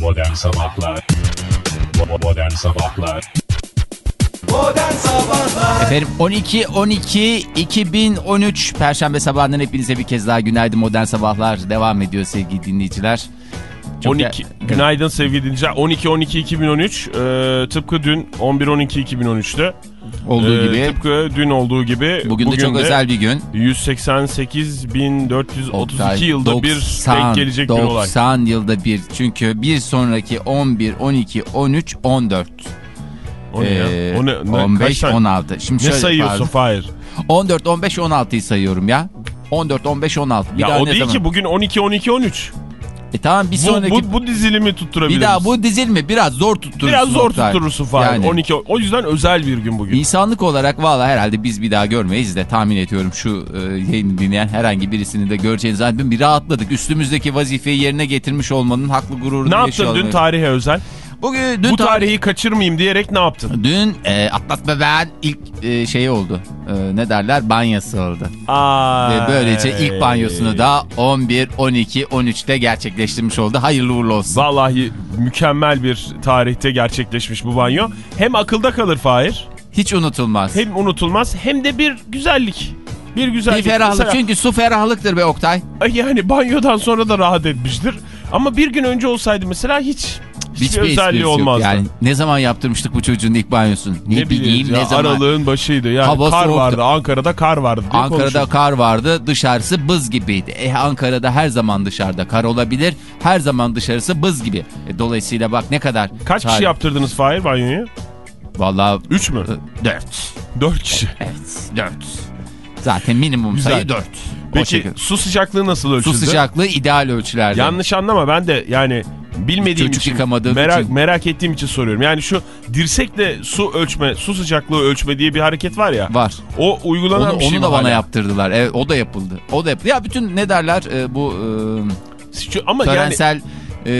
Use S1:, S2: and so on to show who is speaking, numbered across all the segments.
S1: Modern Sabahlar Modern Sabahlar
S2: Modern Sabahlar
S3: Efendim 12 12 2013 Perşembe sabahından hepinize bir kez daha günaydın modern sabahlar devam ediyor sevgili dinleyiciler. Çok
S4: 12
S3: ya-
S4: günaydın sevgili dinleyiciler. 12 12 2013 e, tıpkı dün 11 12 2013'te.
S3: Olduğu
S4: E,
S3: gibi
S4: Tıpkı dün olduğu gibi.
S3: bugün de çok özel bir gün.
S4: 188.432
S3: Oktay,
S4: yılda bir
S3: 90,
S4: denk gelecek bir olay.
S3: 90 yılda bir çünkü bir sonraki 11 12 13 14
S4: O ne ya?
S3: Ee,
S4: O ne, ne,
S3: 15
S4: kaç tane-
S3: 16 şimdi
S4: Ne sayıyorsun. Fahir?
S3: 14 15 16'yı sayıyorum ya 14 15 16 bir
S4: Ya
S3: daha
S4: o değil
S3: zaman?
S4: ki bugün 12 12 13.
S3: E tamam bir sonraki
S4: bu, bu dizilimi tutturabiliriz.
S3: bir daha bu dizil mi biraz zor tutturursun
S4: Biraz zor
S3: Oktay.
S4: tutturursun Fahir.
S3: Yani.
S4: 12 o yüzden özel bir gün bugün.
S3: İnsanlık olarak valla herhalde biz bir daha görmeyiz de tahmin ediyorum şu e, yayını dinleyen herhangi birisini de göreceğiniz zaman bir rahatladık. Üstümüzdeki vazifeyi yerine getirmiş olmanın haklı gururunu
S4: Ne yaptın dün tarihe özel?
S3: Bugün dün
S4: Bu
S3: tarih-
S4: tarihi kaçırmayayım diyerek ne yaptın?
S3: Dün e, Atlas Bebeğin ilk e, şeyi oldu. E, ne derler? Banyosu oldu. Ve böylece ilk banyosunu da 11, 12, 13'te gerçekleştirmiş oldu. Hayırlı uğurlu olsun.
S4: Vallahi mükemmel bir tarihte gerçekleşmiş bu banyo. Hem akılda kalır Fahir,
S3: Hiç unutulmaz.
S4: hem unutulmaz hem de bir güzellik. Bir
S3: bir
S4: güzellik.
S3: ferahlık.
S4: Mesela-
S3: Çünkü su ferahlıktır be Oktay.
S4: Ay Yani banyodan sonra da rahat etmiştir. Ama bir gün önce olsaydı mesela hiç hiçbir,
S3: Hiçbir
S4: özelliği olmazdı.
S3: Yani ne zaman yaptırmıştık bu çocuğun ilk banyosunu? Ne,
S4: ne
S3: bileyim
S4: bileyim
S3: ne
S4: ya,
S3: zaman.
S4: aralığın başıydı. Yani
S3: Hava
S4: kar
S3: soğuktu.
S4: vardı. Ankara'da kar vardı.
S3: Ankara'da kar vardı dışarısı bız gibiydi. E Ankara'da her zaman dışarıda kar olabilir. Her zaman dışarısı bız gibi. E, dolayısıyla bak ne kadar.
S4: Kaç kişi
S3: tarih-
S4: yaptırdınız Fahir banyoyu?
S3: Vallahi
S4: 3 mü?
S3: dört.
S4: 4 kişi.
S3: Evet dört. Zaten minimum
S4: Güzel.
S3: sayı dört.
S4: Peki su sıcaklığı nasıl
S3: Su
S4: ölçüldü?
S3: sıcaklığı ideal ölçülerde.
S4: Yanlış anlama ben de yani bilmediğim
S3: Çocuk
S4: için merak,
S3: için.
S4: merak ettiğim için soruyorum. Yani şu dirsekle su ölçme, su sıcaklığı ölçme diye bir hareket var ya.
S3: Var.
S4: O uygulanan
S3: Onu,
S4: bir şey
S3: onu da bana
S4: hala?
S3: yaptırdılar. Evet o da yapıldı. O da yapıldı. Ya bütün ne derler e, bu
S4: Şu- Ama
S3: e,
S4: yani
S3: e,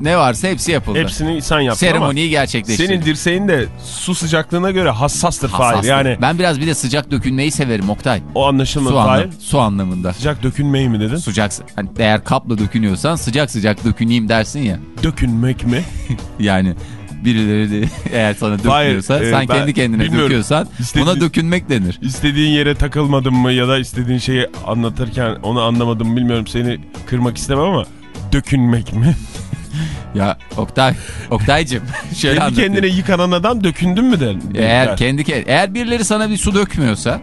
S3: ne varsa hepsi yapıldı.
S4: hepsini sen yaptın
S3: Seremoniyi gerçekleştirdi.
S4: senin dirseğin de su sıcaklığına göre hassastır Fahir. Yani
S3: Ben biraz bir de sıcak dökünmeyi severim Oktay.
S4: o anlaşılmadı
S3: Su,
S4: Fahir.
S3: anlam su anlamında.
S4: Sıcak dökünmeyi mi dedin?
S3: Sıcak hani eğer kapla dökünüyorsan sıcak sıcak döküneyim dersin ya.
S4: Dökünmek mi?
S3: Yani birileri de eğer sana döküyorsa
S4: Hayır, e,
S3: sen kendi kendine
S4: bilmiyorum.
S3: döküyorsan
S4: İstediği-
S3: buna dökünmek denir.
S4: İstediğin yere takılmadın mı ya da istediğin şeyi anlatırken onu anlamadım bilmiyorum seni kırmak istemem ama dökünmek mi?
S3: Ya Oktay, Oktay'cım şöyle
S4: Kendi kendine yıkanan adam dökündün mü der.
S3: Eğer
S4: der.
S3: kendi ke- eğer birileri sana bir su dökmüyorsa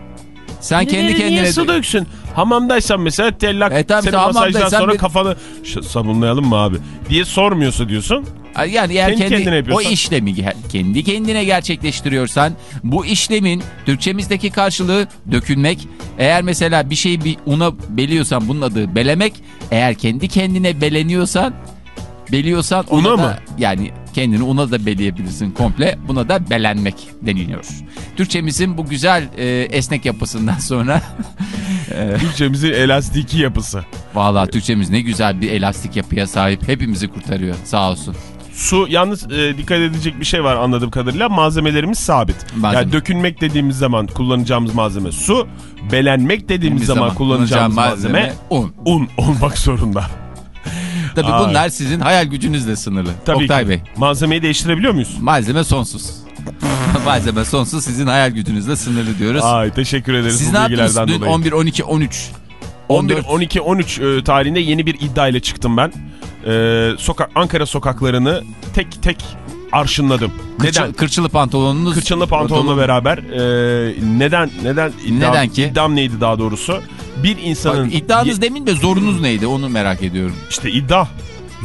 S3: sen kendi kendine
S4: Niye su
S3: dö-
S4: döksün? Hamamdaysan mesela tellak
S3: E tabii, tamam,
S4: masajdan sonra
S3: bir-
S4: kafanı "Ş- sabunlayalım mı abi diye sormuyorsa diyorsun.
S3: yani eğer
S4: Kendi
S3: kendi,
S4: kendine
S3: o işlemi kendi kendine gerçekleştiriyorsan bu işlemin Türkçemizdeki karşılığı dökünmek. Eğer mesela bir şeyi bir una beliyorsan bunun adı belemek. Eğer kendi kendine beleniyorsan beliyorsan ona
S4: Una
S3: da,
S4: mı?
S3: yani kendini una da beleyebilirsin komple. Buna da belenmek deniliyor. Türkçemizin bu güzel e, esnek yapısından sonra
S4: Türkçemizin elastiki yapısı.
S3: Vallahi Türkçemiz ne güzel bir elastik yapıya sahip. Hepimizi kurtarıyor. Sağ olsun.
S4: Su yalnız e, dikkat edecek bir şey var anladığım kadarıyla malzemelerimiz sabit.
S3: Malzeme.
S4: Yani dökünmek dediğimiz zaman kullanacağımız malzeme su, belenmek dediğimiz
S3: Bir
S4: zaman, kullanacağımız malzeme,
S3: un.
S4: un olmak zorunda.
S3: Tabii
S4: Ay.
S3: bunlar sizin hayal gücünüzle sınırlı.
S4: Tabii
S3: Oktay
S4: ki.
S3: Bey.
S4: Malzemeyi değiştirebiliyor muyuz?
S3: Malzeme sonsuz. Malzeme sonsuz sizin hayal gücünüzle sınırlı diyoruz.
S4: Ay teşekkür ederiz
S3: Siz
S4: bu
S3: ne yaptınız
S4: bilgilerden
S3: dün
S4: dolayı.
S3: 11, 12, 13?
S4: 11,
S3: 14.
S4: 12, 13 e, tarihinde yeni bir iddiayla çıktım ben. E, sokak Ankara sokaklarını tek tek arşınladım.
S3: Kırçı-
S4: Neden?
S3: Kırçılı pantolonunuz.
S4: Kırçınlı pantolonla beraber e, neden neden iddiam,
S3: Neden ki?
S4: iddiam neydi daha doğrusu? Bir insanın
S3: Bak, iddianız demin de zorunuz neydi onu merak ediyorum.
S4: işte iddia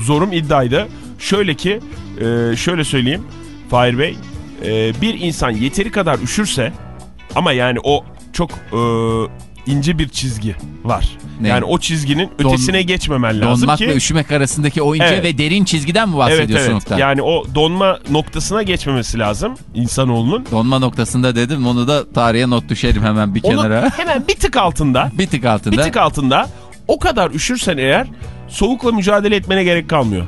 S4: zorum iddiaydı. Şöyle ki e, şöyle söyleyeyim Fahir Bey e, bir insan yeteri kadar üşürse ama yani o çok e, ince bir çizgi var.
S3: Ne?
S4: Yani o çizginin
S3: Don-
S4: ötesine geçmemen lazım
S3: Donmak
S4: ki.
S3: ve üşümek arasındaki o ince
S4: Evet.
S3: ve derin çizgiden mi
S4: Evet
S3: bahsediyorsun
S4: evet.
S3: Oktay?
S4: Yani o donma noktasına geçmemesi lazım insanoğlunun.
S3: Donma noktasında dedim onu da tarihe not düşerim hemen bir kenara.
S4: hemen bir tık altında,
S3: bir tık altında.
S4: bir tık altında o kadar üşürsen eğer soğukla mücadele etmene gerek kalmıyor.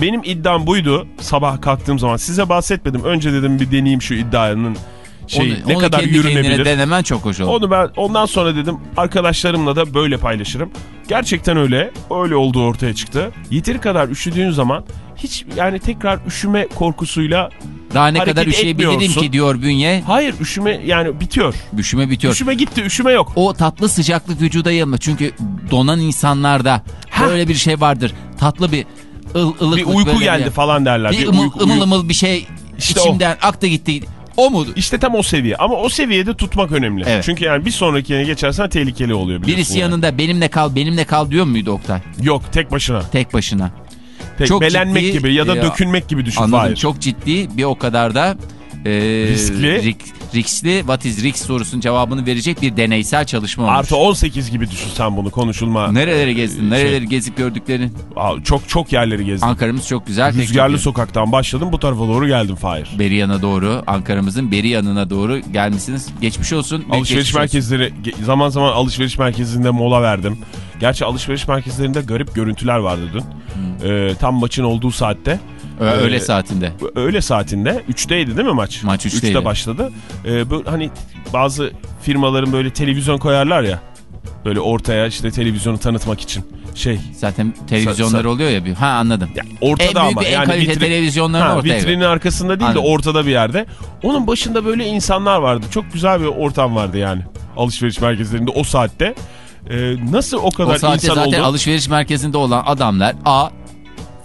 S4: Benim iddiam buydu sabah kalktığım zaman. Size bahsetmedim. Önce dedim bir deneyeyim şu iddianın şey
S3: onu,
S4: ne
S3: onu
S4: kadar yürünebilir.
S3: denemen çok hoş oldu.
S4: Onu ben ondan sonra dedim arkadaşlarımla da böyle paylaşırım. Gerçekten öyle. Öyle olduğu ortaya çıktı. Yeteri kadar üşüdüğün zaman hiç yani tekrar üşüme korkusuyla
S3: Daha ne kadar üşüyebilirim ki diyor bünye.
S4: hayır üşüme yani bitiyor.
S3: Üşüme bitiyor.
S4: Üşüme gitti üşüme yok.
S3: O tatlı sıcaklık vücuda yayılma. Çünkü donan insanlarda böyle bir şey vardır. Tatlı bir ıl, ılıklık.
S4: Bir uyku geldi
S3: bir,
S4: falan derler.
S3: Bir,
S4: Bir
S3: ımıl,
S4: uyku-
S3: ımıl ımıl bir şey
S4: İşte
S3: içimden aktı gitti. O mu?
S4: İşte tam o seviye ama o seviyede tutmak önemli.
S3: Evet.
S4: Çünkü yani bir sonrakine geçersen tehlikeli oluyor.
S3: Birisi
S4: yani.
S3: yanında benimle kal benimle kal diyor muydu Oktay?
S4: Yok tek başına.
S3: Tek başına.
S4: Tek
S3: Çok
S4: belenmek
S3: ciddi,
S4: gibi ya da
S3: e,
S4: dökülmek gibi düşün.
S3: Anladım.
S4: Fahir.
S3: Çok ciddi bir o kadar da e,
S4: Riskli.
S3: rik- riskli. What is risk sorusunun cevabını verecek bir deneysel çalışma olmuş.
S4: Artı 18 gibi düşün sen bunu konuşulma.
S3: Nereleri gezdin?
S4: Şey-
S3: Nereleri gezip gördüklerini?
S4: Çok çok yerleri gezdim.
S3: Ankara'mız çok güzel.
S4: Rüzgarlı sokaktan başladım bu tarafa doğru geldim Fahir.
S3: Beri yana doğru, Ankara'mızın beri yanına doğru gelmişsiniz. Geçmiş olsun.
S4: Alışveriş
S3: geçmiş olsun.
S4: merkezleri ge- zaman zaman alışveriş merkezinde mola verdim. Gerçi alışveriş merkezlerinde garip görüntüler vardı dün.
S3: Hmm.
S4: Ee, tam maçın olduğu saatte.
S3: Ö- Öğle
S4: Ee,
S3: saatinde.
S4: Öğle saatinde 3'teydi değil mi maç?
S3: Maç 3'teydi.
S4: 3'te başladı. Ee, böyle hani bazı firmaların böyle televizyon koyarlar ya. Böyle ortaya işte televizyonu tanıtmak için. Şey
S3: Zaten televizyonlar
S4: Sa-
S3: oluyor ya. Bir. Ha anladım.
S4: ya ortada
S3: en büyük
S4: ama
S3: en
S4: yani
S3: kalite
S4: vitrin-
S3: televizyonların
S4: Ha,
S3: ortaya.
S4: vitrinin arkasında değil
S3: Anladım.
S4: de ortada bir yerde. Onun başında böyle insanlar vardı. Çok güzel bir ortam vardı yani. Alışveriş merkezlerinde o saatte. Ee, nasıl o kadar
S3: O saatte
S4: insan
S3: zaten
S4: oldu?
S3: alışveriş merkezinde olan adamlar A.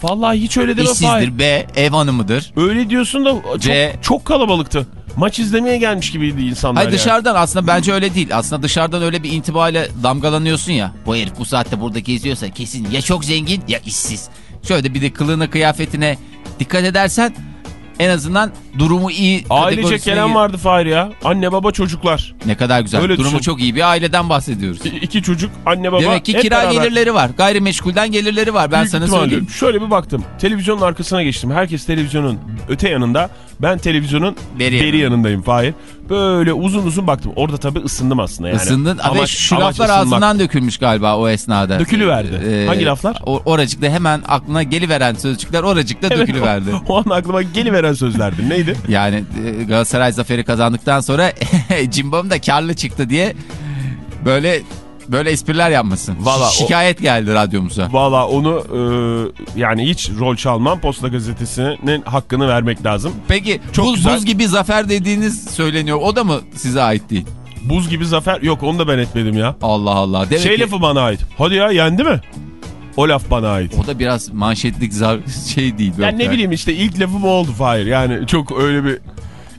S4: Vallahi hiç öyle deme Fahir.
S3: işsizdir. B. Ev hanımıdır.
S4: Öyle diyorsun da çok,
S3: C.
S4: çok kalabalıktı. Maç izlemeye gelmiş gibiydi insanlar
S3: Hayır
S4: yani.
S3: dışarıdan aslında bence öyle değil. Aslında dışarıdan öyle bir intibayla damgalanıyorsun ya. Bu herif bu saatte burada geziyorsa kesin ya çok zengin ya işsiz. Şöyle bir de kılığına kıyafetine dikkat edersen en azından durumu iyi.
S4: Gelen
S3: gir-
S4: vardı Fahir ya. Anne baba çocuklar.
S3: Ne kadar güzel.
S4: Öyle
S3: durumu
S4: düşün.
S3: çok iyi bir aileden bahsediyoruz.
S4: İ- İki çocuk anne baba
S3: Demek ki kira
S4: beraber.
S3: gelirleri var. Gayrimeşgulden gelirleri var. Ben
S4: Büyük
S3: sana söyleyeyim.
S4: Şöyle bir baktım. Televizyonun arkasına geçtim. Herkes televizyonun öte yanında. Ben televizyonun
S3: Beri
S4: beri,
S3: yanında.
S4: yanındayım Fahir. Böyle uzun uzun baktım. Orada tabii ısındım aslında yani.
S3: Isındın ve
S4: Amaç-
S3: şu
S4: amaç
S3: laflar
S4: ısınmak.
S3: ağzından dökülmüş galiba o esnada.
S4: Dökülüverdi. Hangi laflar?
S3: O, oracıkta hemen aklına geliveren sözcükler oracıkta
S4: Evet,
S3: dökülüverdi.
S4: o, o an aklıma geliveren sözlerdi. Neydi?
S3: Yani e, Galatasaray zaferi kazandıktan sonra Cimbom da karlı çıktı diye böyle böyle espriler yapmasın.
S4: Valla o-
S3: Şikayet geldi radyomuza.
S4: Valla onu e, yani hiç rol çalmam. Posta gazetesinin hakkını vermek lazım.
S3: Peki
S4: Çok
S3: buz,
S4: güzel.
S3: buz gibi zafer dediğiniz söyleniyor. O da mı size ait değil?
S4: Buz gibi zafer yok onu da ben etmedim ya.
S3: Allah Allah. Demek
S4: şey
S3: ki-
S4: lafı bana ait. Hadi ya yendi mi? O laf bana ait.
S3: O da biraz manşetlik zar şey değil.
S4: Yani ne bileyim işte ilk lafım o oldu Fahir. Yani çok öyle bir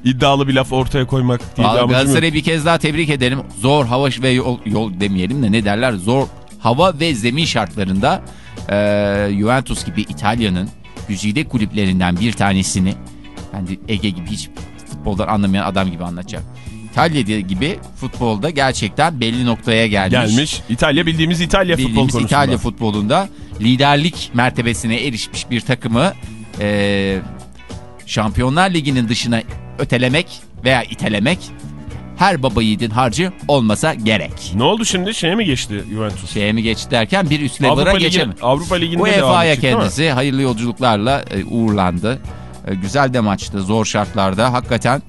S4: iddialı bir laf ortaya koymak değil.
S3: Galatasaray'ı bir kez daha tebrik edelim. Zor hava ve yol, yol demeyelim de ne derler? Zor hava ve zemin şartlarında e, Juventus gibi İtalya'nın güzide kulüplerinden bir tanesini ben de Ege gibi hiç futboldan anlamayan adam gibi anlatacağım. İtalya gibi futbolda gerçekten belli noktaya gelmiş.
S4: Gelmiş. İtalya bildiğimiz İtalya futbol
S3: Bildiğimiz
S4: konusunda.
S3: İtalya futbolunda liderlik mertebesine erişmiş bir takımı e, Şampiyonlar Ligi'nin dışına ötelemek veya itelemek her baba yiğidin harcı olmasa gerek.
S4: Ne oldu şimdi? Şeye mi geçti Juventus?
S3: Şeye mi geçti derken bir üst level'a geçemedi.
S4: Avrupa Ligi'nde
S3: UEFA'ya kendisi hayırlı yolculuklarla e, uğurlandı. E, güzel de maçtı zor şartlarda hakikaten.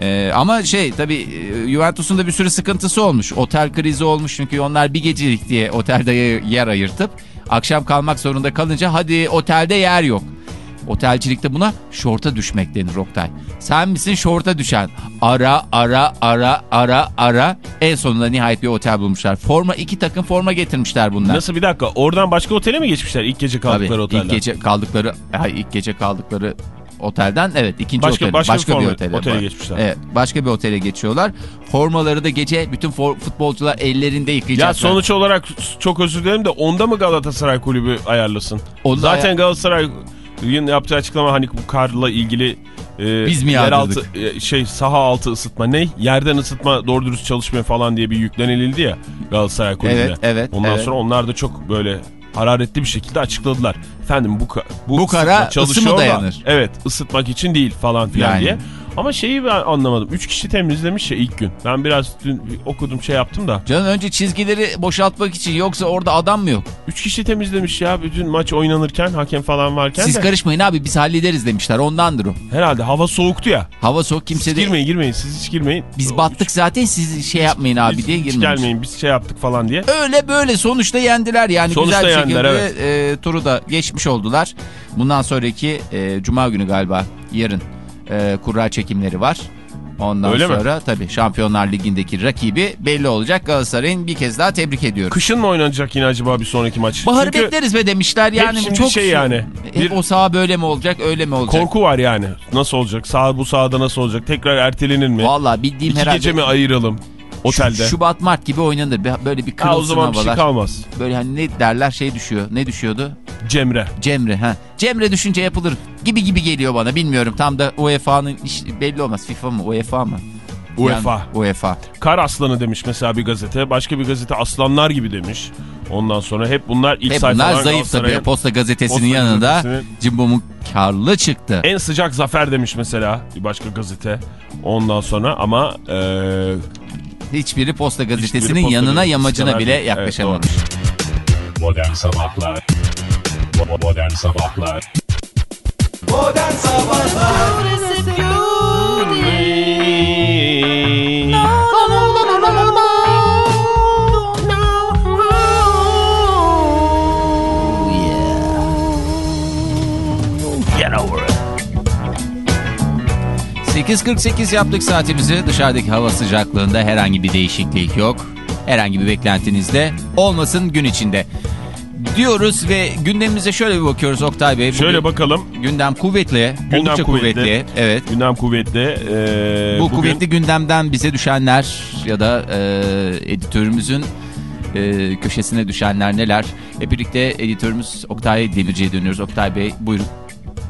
S3: E, ama şey tabii Juventus'un da bir sürü sıkıntısı olmuş. Otel krizi olmuş çünkü onlar bir gecelik diye otelde ye- yer ayırtıp akşam kalmak zorunda kalınca hadi otelde yer yok. Otelcilikte buna şorta düşmek denir Oktay. Sen misin şorta düşen? Ara ara ara ara ara en sonunda nihayet bir otel bulmuşlar. Forma iki takım forma getirmişler bunlar.
S4: Nasıl bir dakika? Oradan başka otele mi geçmişler ilk gece kaldıkları
S3: Tabii,
S4: otelden?
S3: ilk gece kaldıkları hayır, ilk gece kaldıkları otelden evet ikinci
S4: Başka-
S3: otel
S4: başka bir
S3: başka, bir,
S4: forma-
S3: otele,
S4: otele
S3: var.
S4: geçmişler.
S3: Evet, başka bir otele geçiyorlar. Formaları da gece bütün for- futbolcular ellerinde yıkayacaklar.
S4: Ya sonuç olarak çok özür dilerim de onda mı Galatasaray kulübü ayarlasın?
S3: Onda
S4: Zaten
S3: aya-
S4: Galatasaray'ın yaptığı açıklama hani bu karla ilgili e,
S3: Biz mi
S4: yeraltı e, şey saha altı ısıtma ne? Yerden ısıtma doğru dürüst çalışmıyor falan diye bir yüklenildi ya Galatasaray kulübüne.
S3: Evet, evet,
S4: Ondan
S3: evet.
S4: sonra onlar da çok böyle hararetli bir şekilde açıkladılar. Efendim bu bu,
S3: Bu kara ısı mı
S4: çalışıyor da-
S3: dayanır?
S4: evet ısıtmak için değil falan filan
S3: Yani.
S4: diye. Ama şeyi ben anlamadım. Üç kişi temizlemiş ya ilk gün. Ben biraz dün okudum şey yaptım da.
S3: Canım önce çizgileri boşaltmak için yoksa orada adam mı yok?
S4: Üç kişi temizlemiş ya bütün maç oynanırken hakem falan varken
S3: Siz
S4: de.
S3: karışmayın abi biz hallederiz demişler ondandır o.
S4: Herhalde hava soğuktu ya.
S3: Hava soğuk
S4: Siz
S3: kimse de...
S4: girmeyin girmeyin siz hiç girmeyin.
S3: Biz
S4: O
S3: battık zaten siz şey yapmayın abi
S4: hiç,
S3: diye
S4: hiç
S3: girmemiş.
S4: gelmeyin biz şey yaptık falan diye.
S3: Öyle böyle sonuçta yendiler yani
S4: Sonuçta
S3: güzel
S4: yendiler,
S3: şekilde e, turu da geçmiş oldular. Bundan sonraki e, cuma günü galiba yarın e, kura çekimleri var. Ondan
S4: Öyle mi?
S3: sonra tabii Şampiyonlar Ligi'ndeki rakibi belli olacak. Galatasaray'ın bir kez daha tebrik ediyorum.
S4: Kışın mı oynanacak yine acaba bir sonraki maç?
S3: Baharı
S4: Çünkü
S3: bekleriz be demişler yani
S4: şimdi
S3: çok
S4: şey yani,
S3: Hep
S4: bir-
S3: o saha böyle mi olacak öyle mi olacak?
S4: korku var yani. Nasıl olacak? Sağ bu sahada nasıl olacak? Tekrar ertelenir mi?
S3: Vallahi bildiğim
S4: İki
S3: herhalde
S4: gece mi ayıralım otelde?
S3: Şu- Şubat Mart gibi oynanır. Böyle bir
S4: ha,
S3: kırılsın
S4: o zaman bir şey
S3: havalar.
S4: kalmaz.
S3: Böyle hani ne derler şey düşüyor. Ne düşüyordu?
S4: Cemre.
S3: Cemre ha. Cemre düşünce yapılır gibi gibi geliyor bana. Bilmiyorum tam da UEFA'nın belli olmaz. FIFA mı UEFA mı?
S4: UEFA.
S3: Yani UEFA.
S4: Kar aslanı demiş mesela bir gazete. Başka bir gazete aslanlar gibi demiş. Ondan sonra hep bunlar ilk
S3: Hep
S4: sayfalar
S3: bunlar zayıf tabii. Posta gazetesinin
S4: Posta
S3: yanında
S4: gazetesinin-
S3: Cimbom'un karlı çıktı.
S4: En sıcak zafer demiş mesela bir başka gazete. Ondan sonra ama eee
S3: Hiçbiri Posta gazetesinin
S4: Posta
S3: yanına yamacına bile
S4: değil. Evet,
S3: yaklaşamamış.
S1: Modern Sabahlar Modern Sabahlar
S2: Modern Sabahlar
S3: Get over it. 8.48 yaptık saatimizi. Dışarıdaki hava sıcaklığında herhangi bir değişiklik yok. Herhangi bir beklentiniz de olmasın gün içinde. Diyoruz ve gündemimize şöyle bir bakıyoruz Oktay Bey.
S4: Şöyle
S3: Bugün
S4: bakalım.
S3: Gündem kuvvetli.
S4: Gündem
S3: kuvvetli.
S4: kuvvetli.
S3: Evet.
S4: Gündem kuvvetli. Eee,
S3: Bu
S4: bugün-
S3: kuvvetli gündemden bize düşenler ya da e, editörümüzün e, köşesine düşenler neler? Hep birlikte editörümüz Oktay Demirci'ye dönüyoruz. Oktay Bey buyurun.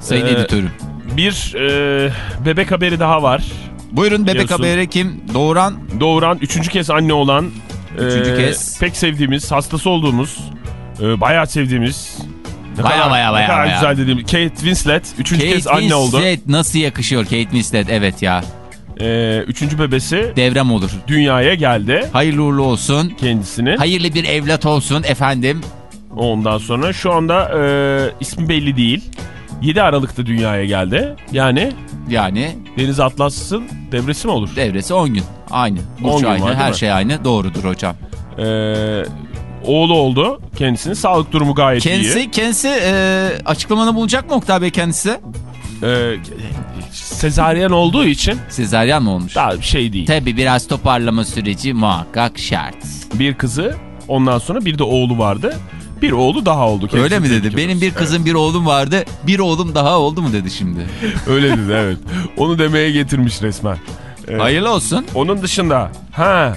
S3: Sayın
S4: Ee,
S3: editörüm.
S4: Bir eee, bebek haberi daha var.
S3: Buyurun bebek
S4: biliyorsun.
S3: haberi kim? Doğuran
S4: Doğuran üçüncü kez anne olan.
S3: Üçüncü
S4: eee,
S3: kez.
S4: Pek sevdiğimiz, hastası olduğumuz, eee, bayağı sevdiğimiz. Ne
S3: Baya
S4: kadar,
S3: baya
S4: ne
S3: baya
S4: kadar
S3: baya.
S4: güzel dediğim. Kate Winslet üçüncü
S3: Kate
S4: kez anne oldu.
S3: Winslet nasıl yakışıyor Kate Winslet? Evet ya.
S4: Eee, üçüncü bebesi
S3: Devrem olur.
S4: dünyaya geldi
S3: Hayırlı uğurlu olsun.
S4: kendisinin.
S3: Hayırlı bir evlat olsun efendim.
S4: Ondan sonra şu anda eee, ismi belli değil. 7 Aralık'ta dünyaya geldi. Yani
S3: Yani
S4: Deniz Atlas'ın devresi mi olur?
S3: devresi 10 gün. Aynı.
S4: 10
S3: Burç aynı.
S4: var,
S3: Her şey aynı. Doğrudur hocam.
S4: Eee, oğlu oldu kendisinin. Sağlık durumu gayet iyi.
S3: Kendisi, kendisi e, açıklamanı bulacak mı Oktay Bey kendisi?
S4: Eee, sezaryen olduğu için
S3: Sezaryen mi olmuş?
S4: daha bir şey değil.
S3: Tabii biraz toparlama süreci muhakkak şart.
S4: Bir kızı ondan sonra bir de oğlu vardı. Bir oğlu daha oldu. Kendisi
S3: Öyle mi dedi? Benim bir kızım bir oğlum vardı. Bir oğlum daha oldu mu dedi şimdi.
S4: Evet, öyle dedi evet. Onu demeye getirmiş resmen. Evet.
S3: Hayırlı olsun.
S4: Onun dışında ha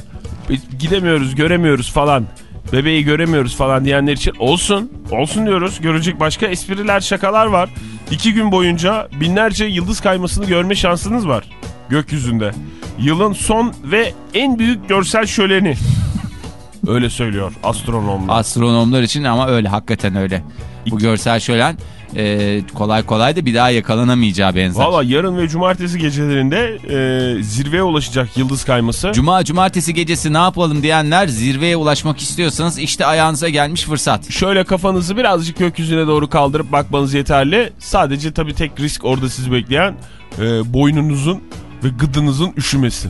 S4: gidemiyoruz göremiyoruz falan bebeği göremiyoruz falan diyenler için olsun olsun diyoruz görecek başka espriler şakalar var. İki gün boyunca binlerce yıldız kaymasını görme şansınız var gökyüzünde. Yılın son ve en büyük görsel şöleni. Öyle söylüyor astronomlar.
S3: Astronomlar için ama öyle hakikaten öyle. Bu görsel şölen e, kolay kolay da bir daha yakalanamayacağı benzer.
S4: Valla yarın ve cumartesi gecelerinde e, zirveye ulaşacak yıldız kayması.
S3: Cuma cumartesi gecesi ne yapalım diyenler zirveye ulaşmak istiyorsanız işte ayağınıza gelmiş fırsat.
S4: Şöyle kafanızı birazcık gökyüzüne doğru kaldırıp bakmanız yeterli. Sadece tabii tek risk orada sizi bekleyen e, boynunuzun ve gıdınızın üşümesi.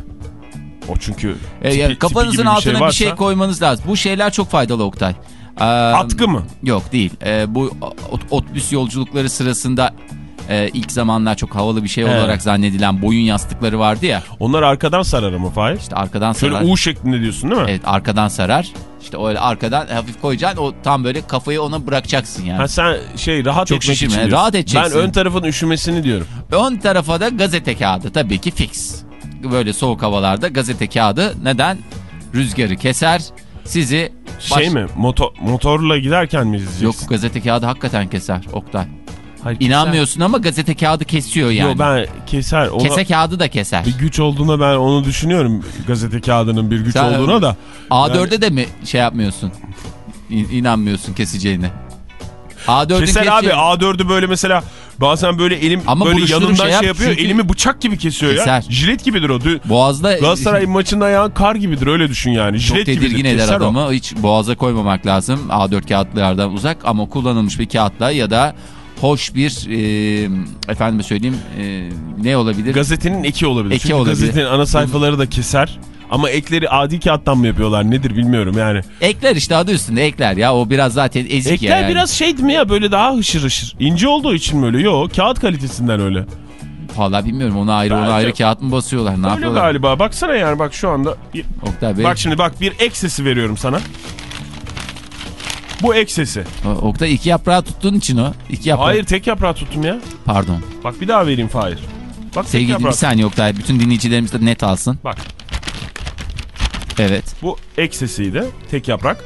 S4: O çünkü
S3: E,
S4: tipi-
S3: yani
S4: tipi
S3: kafanızın
S4: gibi
S3: altına bir şey,
S4: varsa-
S3: koymanız lazım. Bu şeyler çok faydalı Oktay. Ee,
S4: Atkı mı?
S3: Yok değil. Ee, bu ot- otobüs yolculukları sırasında e, ilk zamanlar çok havalı bir şey
S4: He.
S3: olarak zannedilen boyun yastıkları vardı ya.
S4: Onlar arkadan sarar ama Fahir.
S3: İşte arkadan
S4: Şöyle
S3: sarar.
S4: U şeklinde diyorsun değil mi?
S3: Evet arkadan sarar. İşte öyle arkadan hafif koyacaksın. O tam böyle kafayı ona bırakacaksın yani.
S4: Ha sen şey rahat
S3: Çok
S4: etmek
S3: şişirme,
S4: için diyorsun.
S3: rahat edeceksin.
S4: Ben ön tarafın üşümesini diyorum.
S3: Ön tarafa da gazete kağıdı tabii ki fix. Böyle soğuk havalarda gazete kağıdı neden? Rüzgarı keser. Sizi baş-
S4: Şey mi? Motor, motorla giderken mi izleyeceksin?
S3: Yok gazete kağıdı hakikaten keser Oktay.
S4: Hayır, keser.
S3: İnanmıyorsun ama gazete kağıdı kesiyor yani.
S4: Yok ben keser. Ona,
S3: Kese kağıdı da keser.
S4: Bir güç olduğuna ben onu düşünüyorum. Gazete kağıdının bir güç
S3: Sen-
S4: olduğuna da.
S3: A4'e de mi şey yapmıyorsun? İn- İnanmıyorsun keseceğine. A4'ün
S4: Keser abi A4'ü böyle mesela bazen böyle elim
S3: Ama
S4: böyle yanından
S3: şey
S4: şey,
S3: yap,
S4: yapıyor.
S3: çünkü-
S4: Elimi bıçak gibi kesiyor
S3: Keser.
S4: ya. Jilet gibidir o.
S3: Boğazda
S4: Galatasaray maçında ayağın kar gibidir öyle düşün yani.
S3: çok
S4: Jilet
S3: tedirgin
S4: gibidir.
S3: eder
S4: Keser o.
S3: adamı. Hiç boğaza koymamak lazım. A4 kağıtlardan uzak ama kullanılmış bir kağıtla ya da hoş bir e, efendime söyleyeyim e, ne olabilir?
S4: Gazetenin eki olabilir.
S3: Eki
S4: Çünkü
S3: olabilir.
S4: gazetenin ana sayfaları da keser. Ama ekleri adi kağıttan mı yapıyorlar nedir bilmiyorum yani.
S3: ekler işte adı üstünde ekler ya. O biraz zaten ezik
S4: Ekler
S3: ya. yani.
S4: biraz şey mi ya böyle daha hışır hışır. İnce olduğu için mi öyle? Yok kağıt kalitesinden öyle.
S3: Valla bilmiyorum ona ayrı ona ayrı kağıt mı basıyorlar ne
S4: Öyle
S3: yapıyorlar?
S4: galiba. Baksana yani bak şu anda.
S3: Oktay Bey.
S4: Bak şimdi bak bir ek sesi veriyorum sana. Bu ek sesi.
S3: O- Oktay iki yaprağı tuttuğun için o. İki yaprağı.
S4: Hayır tek yaprağı tuttum ya.
S3: Pardon.
S4: Bak bir daha vereyim Fahir. Bak
S3: Sevgili bir saniye Oktay. Bütün dinleyicilerimiz de net alsın.
S4: Bak
S3: Evet.
S4: bu ek sesiydi. Tek yaprak.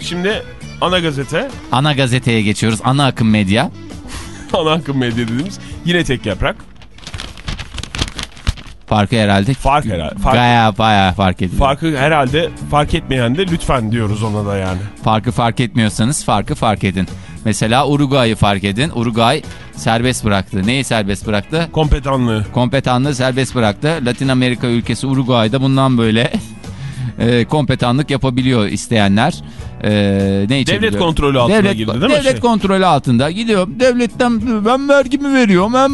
S4: Şimdi ana gazete,
S3: Ana gazeteye geçiyoruz. Ana akım medya.
S4: ana akım medya dediğimiz yine tek yaprak.
S3: Farkı herhalde.
S4: Fark herhalde. Fark-
S3: Baya baya fark ediyor.
S4: Farkı herhalde fark etmeyen de lütfen diyoruz ona da yani.
S3: Farkı fark etmiyorsanız farkı fark edin. Mesela Uruguay'ı fark edin. Uruguay serbest bıraktı. Neyi serbest bıraktı?
S4: Kompetanlığı.
S3: Kompetanlığı serbest bıraktı. Latin Amerika ülkesi Uruguay'da bundan böyle e, kompetanlık yapabiliyor isteyenler. E, ne?
S4: Devlet kontrolü altına
S3: devlet,
S4: girdi değil mi
S3: Devlet
S4: şey?
S3: kontrolü altında. Gidiyorum devletten ben vergimi veriyorum hem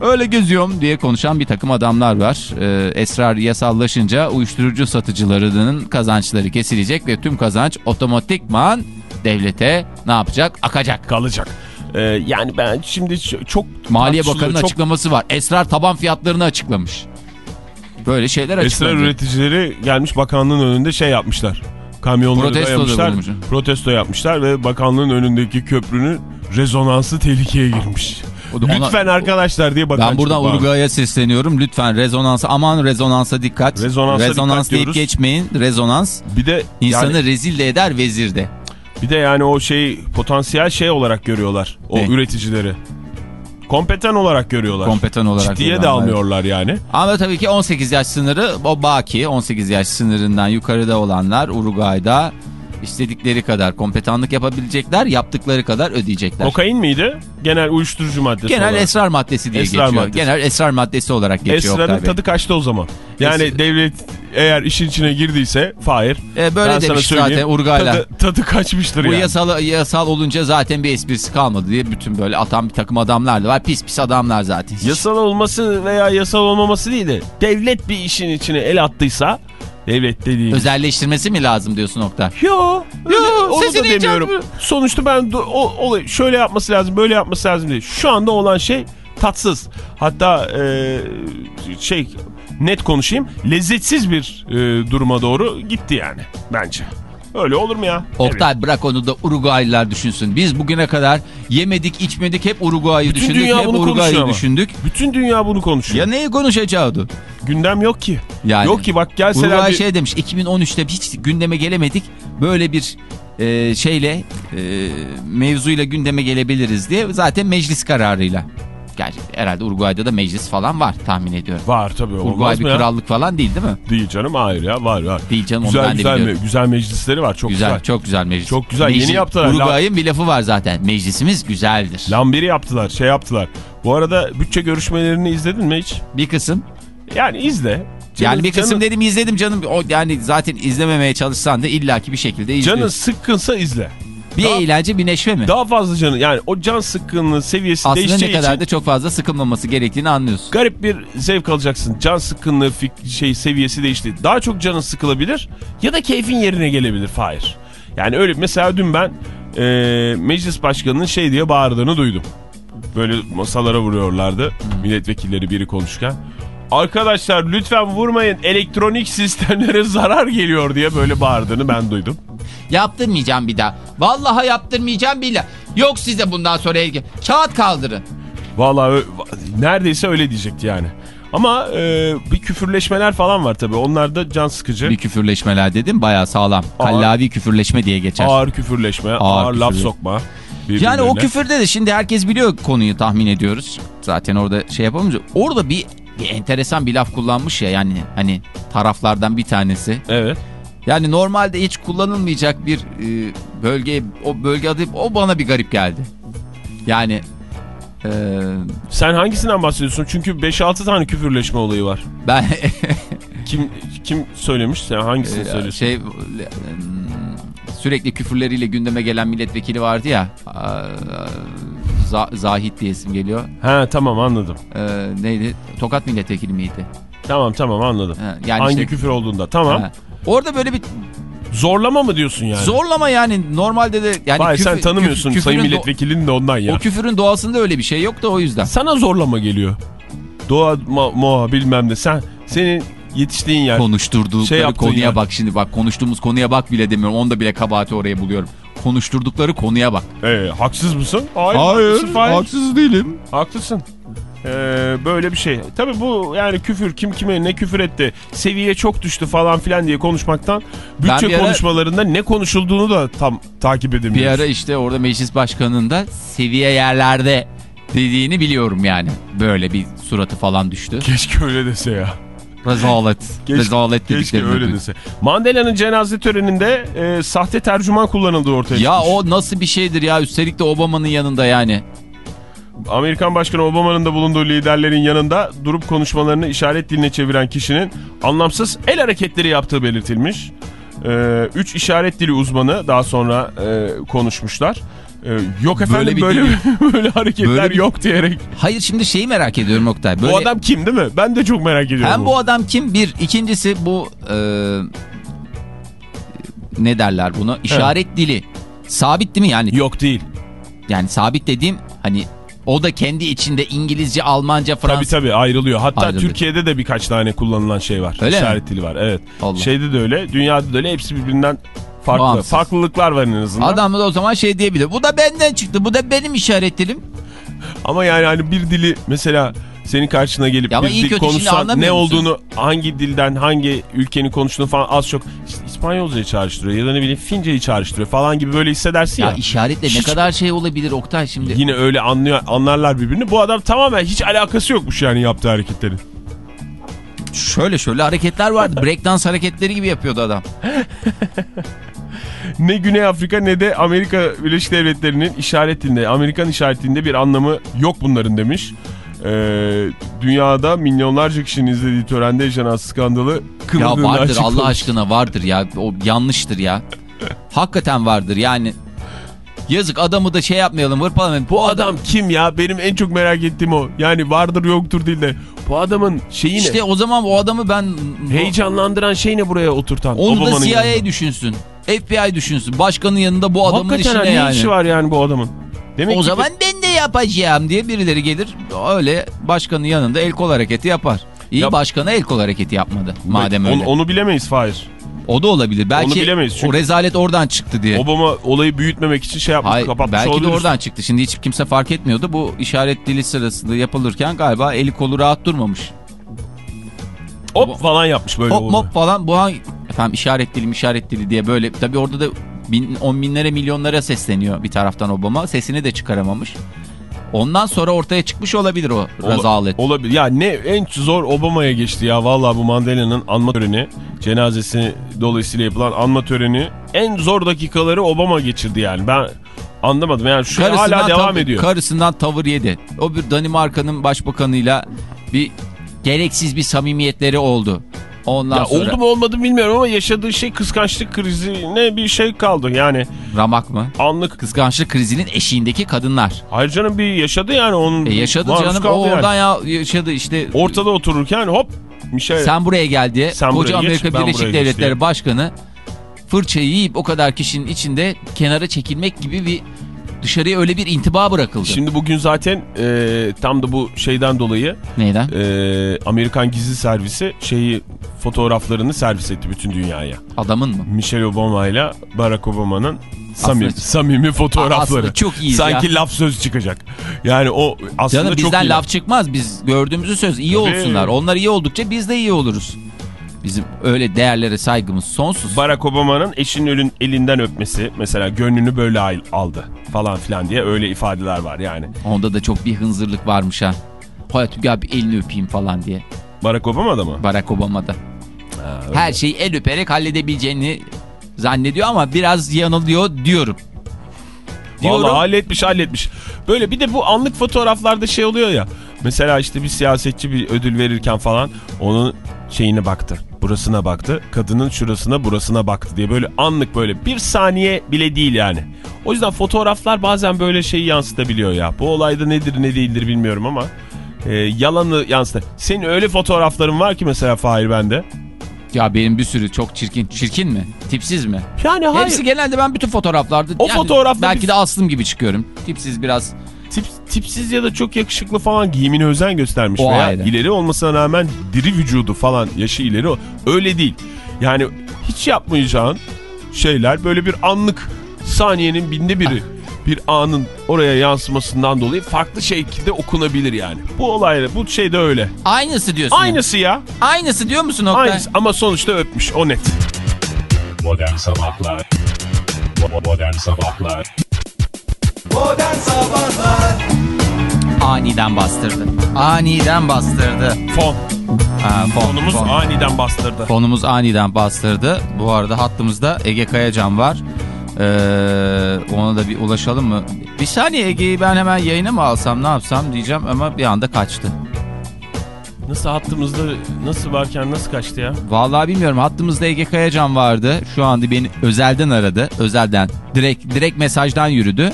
S3: öyle geziyorum diye konuşan bir takım adamlar var. E, esrar yasallaşınca uyuşturucu satıcılarının kazançları kesilecek ve tüm kazanç otomatikman devlete ne yapacak? Akacak.
S4: Kalacak. Ee, yani ben şimdi çok
S3: Maliye Bakanı'nın
S4: çok
S3: açıklaması var. Esrar taban fiyatlarını açıklamış. Böyle şeyler
S4: Esrar
S3: açıklanacak.
S4: üreticileri gelmiş bakanlığın önünde şey yapmışlar. Kamyonları
S3: Protesto da
S4: dayamışlar. Protesto yapmışlar ve bakanlığın önündeki köprünün rezonansı tehlikeye girmiş.
S3: Ona-
S4: Lütfen arkadaşlar diye bakan
S3: Ben buradan. Uruguay'a sesleniyorum. Lütfen rezonansa aman rezonansa dikkat.
S4: Rezonansa
S3: Rezonans
S4: dikkat
S3: deyip
S4: diyoruz.
S3: geçmeyin. Rezonans
S4: Bir de
S3: insanı
S4: yani,
S3: rezil de eder vezir de.
S4: Bir de yani o şey potansiyel şey olarak görüyorlar o
S3: Ne?
S4: üreticileri. Kompetan olarak görüyorlar.
S3: Kompetan olarak
S4: Ciddiye de almıyorlar yani.
S3: Ama tabii ki 18 yaş sınırı o baki. 18 yaş sınırından yukarıda olanlar Uruguay'da istedikleri kadar kompetanlık yapabilecekler. Yaptıkları kadar ödeyecekler.
S4: Kokain miydi? Genel uyuşturucu maddesi
S3: Genel
S4: olarak.
S3: esrar maddesi diye
S4: Esrar
S3: geçiyor.
S4: maddesi.
S3: Genel esrar maddesi olarak geçiyor
S4: Esrarın
S3: Bey.
S4: tadı kaçtı o zaman. Yani
S3: Es-
S4: devlet eğer işin içine girdiyse Fahir.
S3: E, böyle
S4: ben sana
S3: demiş
S4: söyleyeyim,
S3: zaten Uruguaylar.
S4: Tadı, tadı kaçmıştır
S3: Bu
S4: yani.
S3: yasal, yasal olunca zaten bir esprisi kalmadı diye bütün böyle atan bir takım adamlar da var. Pis pis adamlar zaten.
S4: Yasal olması veya yasal olmaması değil de devlet bir işin içine el attıysa devlet dediğimiz.
S3: Özelleştirmesi mi lazım diyorsun Oktay?
S4: Yo, öyle, onu da demiyorum.
S3: inceltmiyor.
S4: Sonuçta ben o, o- şöyle yapması lazım, böyle yapması lazım diye. Şu anda olan şey tatsız. Hatta e, şey net konuşayım, lezzetsiz bir e, duruma doğru gitti yani bence. Öyle olur mu ya?
S3: Oktay bırak onu da Uruguaylılar düşünsün. Biz bugüne kadar yemedik içmedik hep Uruguay'ı düşündük.
S4: dünya
S3: hep Uruguay'ı düşündük.
S4: Bütün dünya bunu konuşuyor.
S3: Ya neyi konuşacaktı?
S4: Gündem yok ki.
S3: Yani.
S4: Yok ki bak gelseler
S3: Uruguay
S4: bir...
S3: şey demiş 2013'te hiç gündeme gelemedik. Böyle bir e, şeyle e, mevzuyla gündeme gelebiliriz diye zaten meclis kararıyla. Gerçi herhalde Uruguay'da da meclis falan var tahmin ediyorum.
S4: Var tabii
S3: Uruguay bir
S4: ya?
S3: krallık falan değil değil mi?
S4: Değil canım hayır ya var var.
S3: Değil canım
S4: Güzel
S3: onu ben de
S4: güzel,
S3: biliyorum.
S4: güzel meclisleri var çok
S3: güzel,
S4: güzel.
S3: çok güzel meclis.
S4: Çok güzel, yeni yaptılar.
S3: Uruguay'ın bir lafı var zaten. Meclisimiz güzeldir.
S4: Lambiri yaptılar şey yaptılar. Bu arada bütçe görüşmelerini izledin mi hiç?
S3: Bir kısım.
S4: Yani izle.
S3: yani
S4: Canın-
S3: bir kısım
S4: canın-
S3: dedim izledim canım. O yani zaten izlememeye çalışsan da illaki bir şekilde izliyorsun.
S4: Canın sıkkınsa izle.
S3: Bir
S4: daha-
S3: eğlence bir neşve mi?
S4: Daha fazla canı yani o can sıkkınlığı seviyesi
S3: Aslında ne
S4: değişeceği
S3: kadar
S4: için
S3: da çok fazla sıkılmaması gerektiğini anlıyorsun.
S4: garip bir zevk alacaksın. Can sıkkınlığı şey seviyesi değişti. Daha çok canın sıkılabilir ya da keyfin yerine gelebilir Fahir. Yani öyle mesela dün ben e, meclis başkanının şey diye bağırdığını duydum. Böyle masalara vuruyorlardı milletvekilleri biri konuşurken. Arkadaşlar lütfen vurmayın elektronik sistemlere zarar geliyor diye böyle bağırdığını ben duydum.
S3: Yaptırmayacağım bir daha. Vallahi yaptırmayacağım daha. Yok size bundan sonra ilgi. Kağıt kaldırın.
S4: Vallahi neredeyse öyle diyecekti yani. Ama e, bir küfürleşmeler falan var tabii. Onlar da can sıkıcı.
S3: Bir küfürleşmeler dedim bayağı sağlam.
S4: Ağır.
S3: Kallavi küfürleşme diye geçer.
S4: Ağır küfürleşme, ağır, laf
S3: küfürle-
S4: sokma.
S3: Yani o küfürde de şimdi herkes biliyor konuyu tahmin ediyoruz. Zaten orada şey yapamayacak. Orada bir enteresan bir laf kullanmış ya yani hani taraflardan bir tanesi.
S4: Evet.
S3: Yani normalde hiç kullanılmayacak bir e, bölge o bölge adı o bana bir garip geldi. Yani e,
S4: Sen hangisinden bahsediyorsun? Çünkü 5-6 tane küfürleşme olayı var.
S3: ben
S4: Kim kim söylemiş? Sen hangisini söylüyorsun?
S3: şey sürekli küfürleriyle gündeme gelen milletvekili vardı ya. Z- Zahit diye isim geliyor.
S4: Ha tamam anladım.
S3: Ee, neydi? Tokat milletvekili miydi?
S4: Tamam tamam anladım.
S3: Ha, yani
S4: Hangi
S3: işte-
S4: küfür olduğunda tamam.
S3: Ha. Orada böyle bir
S4: Zorlama mı diyorsun yani?
S3: zorlama yani normalde de yani
S4: sen
S3: küfür-
S4: tanımıyorsun
S3: küfür-
S4: sayın milletvekilinin de ondan ya.
S3: O küfürün doğasında öyle bir şey yok da o yüzden.
S4: Sana zorlama geliyor. Doğa moğa bilmem ne. Sen senin yetiştiğin yer.
S3: Konuşturdukları
S4: Şey
S3: konuya
S4: yer.
S3: bak şimdi bak konuştuğumuz konuya bak bile demiyorum. Onda bile kabahati oraya buluyorum. Konuşturdukları konuya bak.
S4: Ee, haksız mısın? Hayır. haklısın, Fahir.
S3: haksız değilim.
S4: Haklısın. Ee, böyle bir şey. Tabii bu yani küfür kim kime ne küfür etti seviye çok düştü falan filan diye konuşmaktan bütçe
S3: ara-
S4: konuşmalarında ne konuşulduğunu da tam takip edemiyoruz.
S3: Bir ara işte orada meclis başkanının da seviye yerlerde dediğini biliyorum yani. Böyle bir suratı falan düştü.
S4: Keşke öyle dese ya.
S3: Rezalet.
S4: Keşke-
S3: Rezalet
S4: Keşke öyle dese. Mandela'nın cenaze töreninde e, sahte tercüman kullanıldığı ortaya
S3: Ya
S4: çıkmış.
S3: o nasıl bir şeydir ya üstelik de Obama'nın yanında yani.
S4: Amerikan Başkanı Obama'nın da bulunduğu liderlerin yanında durup konuşmalarını işaret diline çeviren kişinin anlamsız el hareketleri yaptığı belirtilmiş. Ee, üç işaret dili uzmanı daha sonra e, konuşmuşlar. Ee, yok efendim
S3: bir
S4: böyle böyle, hareketler
S3: Böyle bir-
S4: yok diyerek.
S3: Hayır şimdi şeyi merak ediyorum Oktay. Böyle,
S4: Bu adam kim değil mi? Ben de çok merak ediyorum.
S3: hem bu adam kim bir ikincisi bu e, ne derler bunu işaret dili sabit değil mi yani
S4: Yok değil.
S3: yani sabit dediğim hani o da kendi içinde İngilizce Almanca
S4: Tabii
S3: Fransız
S4: tabii ayrılıyor. Hatta
S3: Ayrılıyor.
S4: Türkiye'de de birkaç tane kullanılan şey var.
S3: Öyle mi?
S4: İşaret dili var. Evet.
S3: Allah.
S4: Şeyde de öyle. Dünyada da öyle. Hepsi birbirinden farklı.
S3: Bağımsız.
S4: Farklılıklar var en azından.
S3: adam da o zaman şey diyebilir bu da benden çıktı bu da benim işaret dilim
S4: Ama yani hani bir dili mesela senin karşına gelip
S3: Ya
S4: bir dil konuşsan ne
S3: musun?
S4: olduğunu hangi dilden hangi ülkenin konuştuğunu falan az çok işte İspanyolcayı çağrıştırıyor ya da ne bileyim Fince'yi çağrıştırıyor falan gibi böyle hissedersin ya.
S3: ya işaretle ne
S4: Hiç-
S3: kadar şey olabilir Oktay şimdi
S4: Yine öyle anlıyor, anlarlar birbirini. Bu adam tamamen hiç alakası yokmuş yani yaptığı hareketlerin.
S3: şöyle şöyle hareketler vardı breakdance hareketleri gibi yapıyordu adam
S4: Ne Güney Afrika ne de Amerika Birleşik Devletleri'nin işaretinde, Amerikan işaretinde bir anlamı yok bunların demiş. Ee, dünyada milyonlarca kişinin izlediği törende yaşanan skandalı
S3: Ya vardır. Allah aşkına vardır ya. O yanlıştır ya. Hakikaten vardır yani. Yazık adamı da şey yapmayalım hırpalamayalım.
S4: Bu adam kim ya? Benim en çok merak ettiğim o. Yani vardır yoktur değil de. Bu adamın şeyi ne?
S3: İşte o zaman o adamı ben...
S4: Heyecanlandıran şey ne buraya oturtan?
S3: Onu da
S4: Obama'nın
S3: CIA
S4: yanında.
S3: düşünsün. FBI düşünsün. Başkanın yanında bu adamın
S4: Hakikaten
S3: işine
S4: ne
S3: yani.
S4: işi var yani bu adamın? Demek
S3: O
S4: ki
S3: zaman ben de yapacağım diye birileri gelir. Öyle başkanın yanında el kol hareketi yapar. İyi
S4: Yap-
S3: başkana el kol hareketi yapmadı. Madem öyle.
S4: Onu, onu bilemeyiz Fahir.
S3: O da olabilir. Belki
S4: bilemeyiz çünkü-
S3: o rezalet oradan çıktı diye.
S4: Obama olayı büyütmemek için şey yapmış,
S3: Hayır,
S4: kapatmış
S3: belki de oradan çıktı. Şimdi hiç kimse fark etmiyordu. Bu işaret dili sırasında yapılırken galiba eli kolu rahat durmamış.
S4: Hop falan yapmış böyle
S3: Hop mop falan bu hangi efendim işaret dili işaret dili diye böyle tabii orada da bin, on binlere milyonlara sesleniyor bir taraftan Obama. Sesini de çıkaramamış. Ondan sonra ortaya çıkmış olabilir o
S4: Ola-
S3: rezalet.
S4: Olabilir. Ya ne en zor Obama'ya geçti ya. Vallahi bu Mandela'nın anma töreni, cenazesi dolayısıyla yapılan anma töreni en zor dakikaları Obama geçirdi yani. Ben anlamadım. Yani şu hala devam
S3: tavır-
S4: ediyor.
S3: Karısından tavır yedi. O bir Danimarka'nın başbakanıyla bir gereksiz bir samimiyetleri oldu. Ondan
S4: ya
S3: sonra
S4: oldu mu olmadı bilmiyorum ama yaşadığı şey kıskançlık krizine bir şey kaldı. Yani
S3: ramak mı?
S4: anlık.
S3: Kıskançlık krizinin eşiğindeki kadınlar.
S4: Hayır canım bir yaşadı yani onun.
S3: E yaşadı canım o
S4: yani.
S3: oradan ya yaşadı işte.
S4: Ortada otururken hop bir şey.
S3: Sen buraya gel diye
S4: Sen
S3: koca
S4: buraya geç,
S3: Amerika
S4: ben
S3: Birleşik
S4: geç
S3: Devletleri. Başkanı fırçayı yiyip o kadar kişinin içinde kenara çekilmek gibi bir dışarıya öyle bir intiba bırakıldı.
S4: Şimdi bugün zaten e, tam da bu şeyden dolayı
S3: Neyden?
S4: e, Amerikan gizli servisi şeyi fotoğraflarını servis etti bütün dünyaya.
S3: Adamın mı?
S4: Michelle Obama ile Barack Obama'nın samimi, samimi fotoğrafları.
S3: Aslında çok iyiyiz
S4: Sanki
S3: ya.
S4: laf söz çıkacak. Yani o aslında
S3: Canım
S4: çok
S3: bizden
S4: iyi.
S3: laf çıkmaz. Biz gördüğümüzü söz iyi
S4: Tabii.
S3: olsunlar. Onlar iyi oldukça biz de iyi oluruz. Bizim öyle değerlere saygımız sonsuz.
S4: Barack Obama'nın eşinin ölün elinden öpmesi mesela gönlünü böyle al- aldı falan filan diye öyle ifadeler var yani.
S3: Onda da çok bir hınzırlık varmış ha. Hayat gel bir elini öpeyim falan diye.
S4: Barack Obama'da mı?
S3: Barack Obama'da. Her şeyi el öperek halledebileceğini zannediyor ama biraz yanılıyor diyorum. Diyorum.
S4: Vallahi halletmiş halletmiş. Böyle bir de bu anlık fotoğraflarda şey oluyor ya. Mesela işte bir siyasetçi bir ödül verirken falan onun şeyine baktı. Burasına baktı. Kadının şurasına burasına baktı diye böyle anlık böyle bir saniye bile değil yani. O yüzden fotoğraflar bazen böyle şeyi yansıtabiliyor ya. Bu olayda nedir ne değildir bilmiyorum ama e, yalanı yansıtır. Senin öyle fotoğrafların var ki mesela Fahir bende.
S3: Ya benim bir sürü çok çirkin. Çirkin mi? Tipsiz mi?
S4: Yani hayır.
S3: Hepsi genelde ben bütün fotoğraflarda
S4: O fotoğrafta
S3: belki
S4: bir-
S3: de aslım gibi çıkıyorum. Tipsiz biraz.
S4: Tip, tipsiz ya da çok yakışıklı falan giyimine özen göstermiş
S3: O
S4: veya
S3: ayrı.
S4: ileri olmasına rağmen diri vücudu falan yaşı ileri o. Öyle değil. Yani hiç yapmayacağın şeyler böyle bir anlık saniyenin binde biri bir anın oraya yansımasından dolayı farklı şekilde okunabilir yani. Bu olayla bu şey de öyle.
S3: Aynısı diyorsun.
S4: Aynısı ya.
S3: Aynısı diyor musun Oktay?
S4: Aynısı ama sonuçta öpmüş o net.
S1: Modern Sabahlar Modern Sabahlar
S2: Modern Sabahlar
S3: Aniden bastırdı. Aniden bastırdı.
S4: Fon.
S3: Ha, fon,
S4: Fonumuz
S3: fon.
S4: aniden bastırdı.
S3: Fonumuz aniden bastırdı. Bu arada hattımızda Ege Kayacan var. Ee, ona da bir ulaşalım mı? Bir saniye Ege'yi ben hemen yayına mı alsam ne yapsam diyeceğim ama bir anda kaçtı.
S4: Nasıl hattımızda nasıl varken nasıl kaçtı ya?
S3: Vallahi bilmiyorum hattımızda Ege Kayacan vardı. Şu anda beni özelden aradı. Özelden direkt direkt mesajdan yürüdü.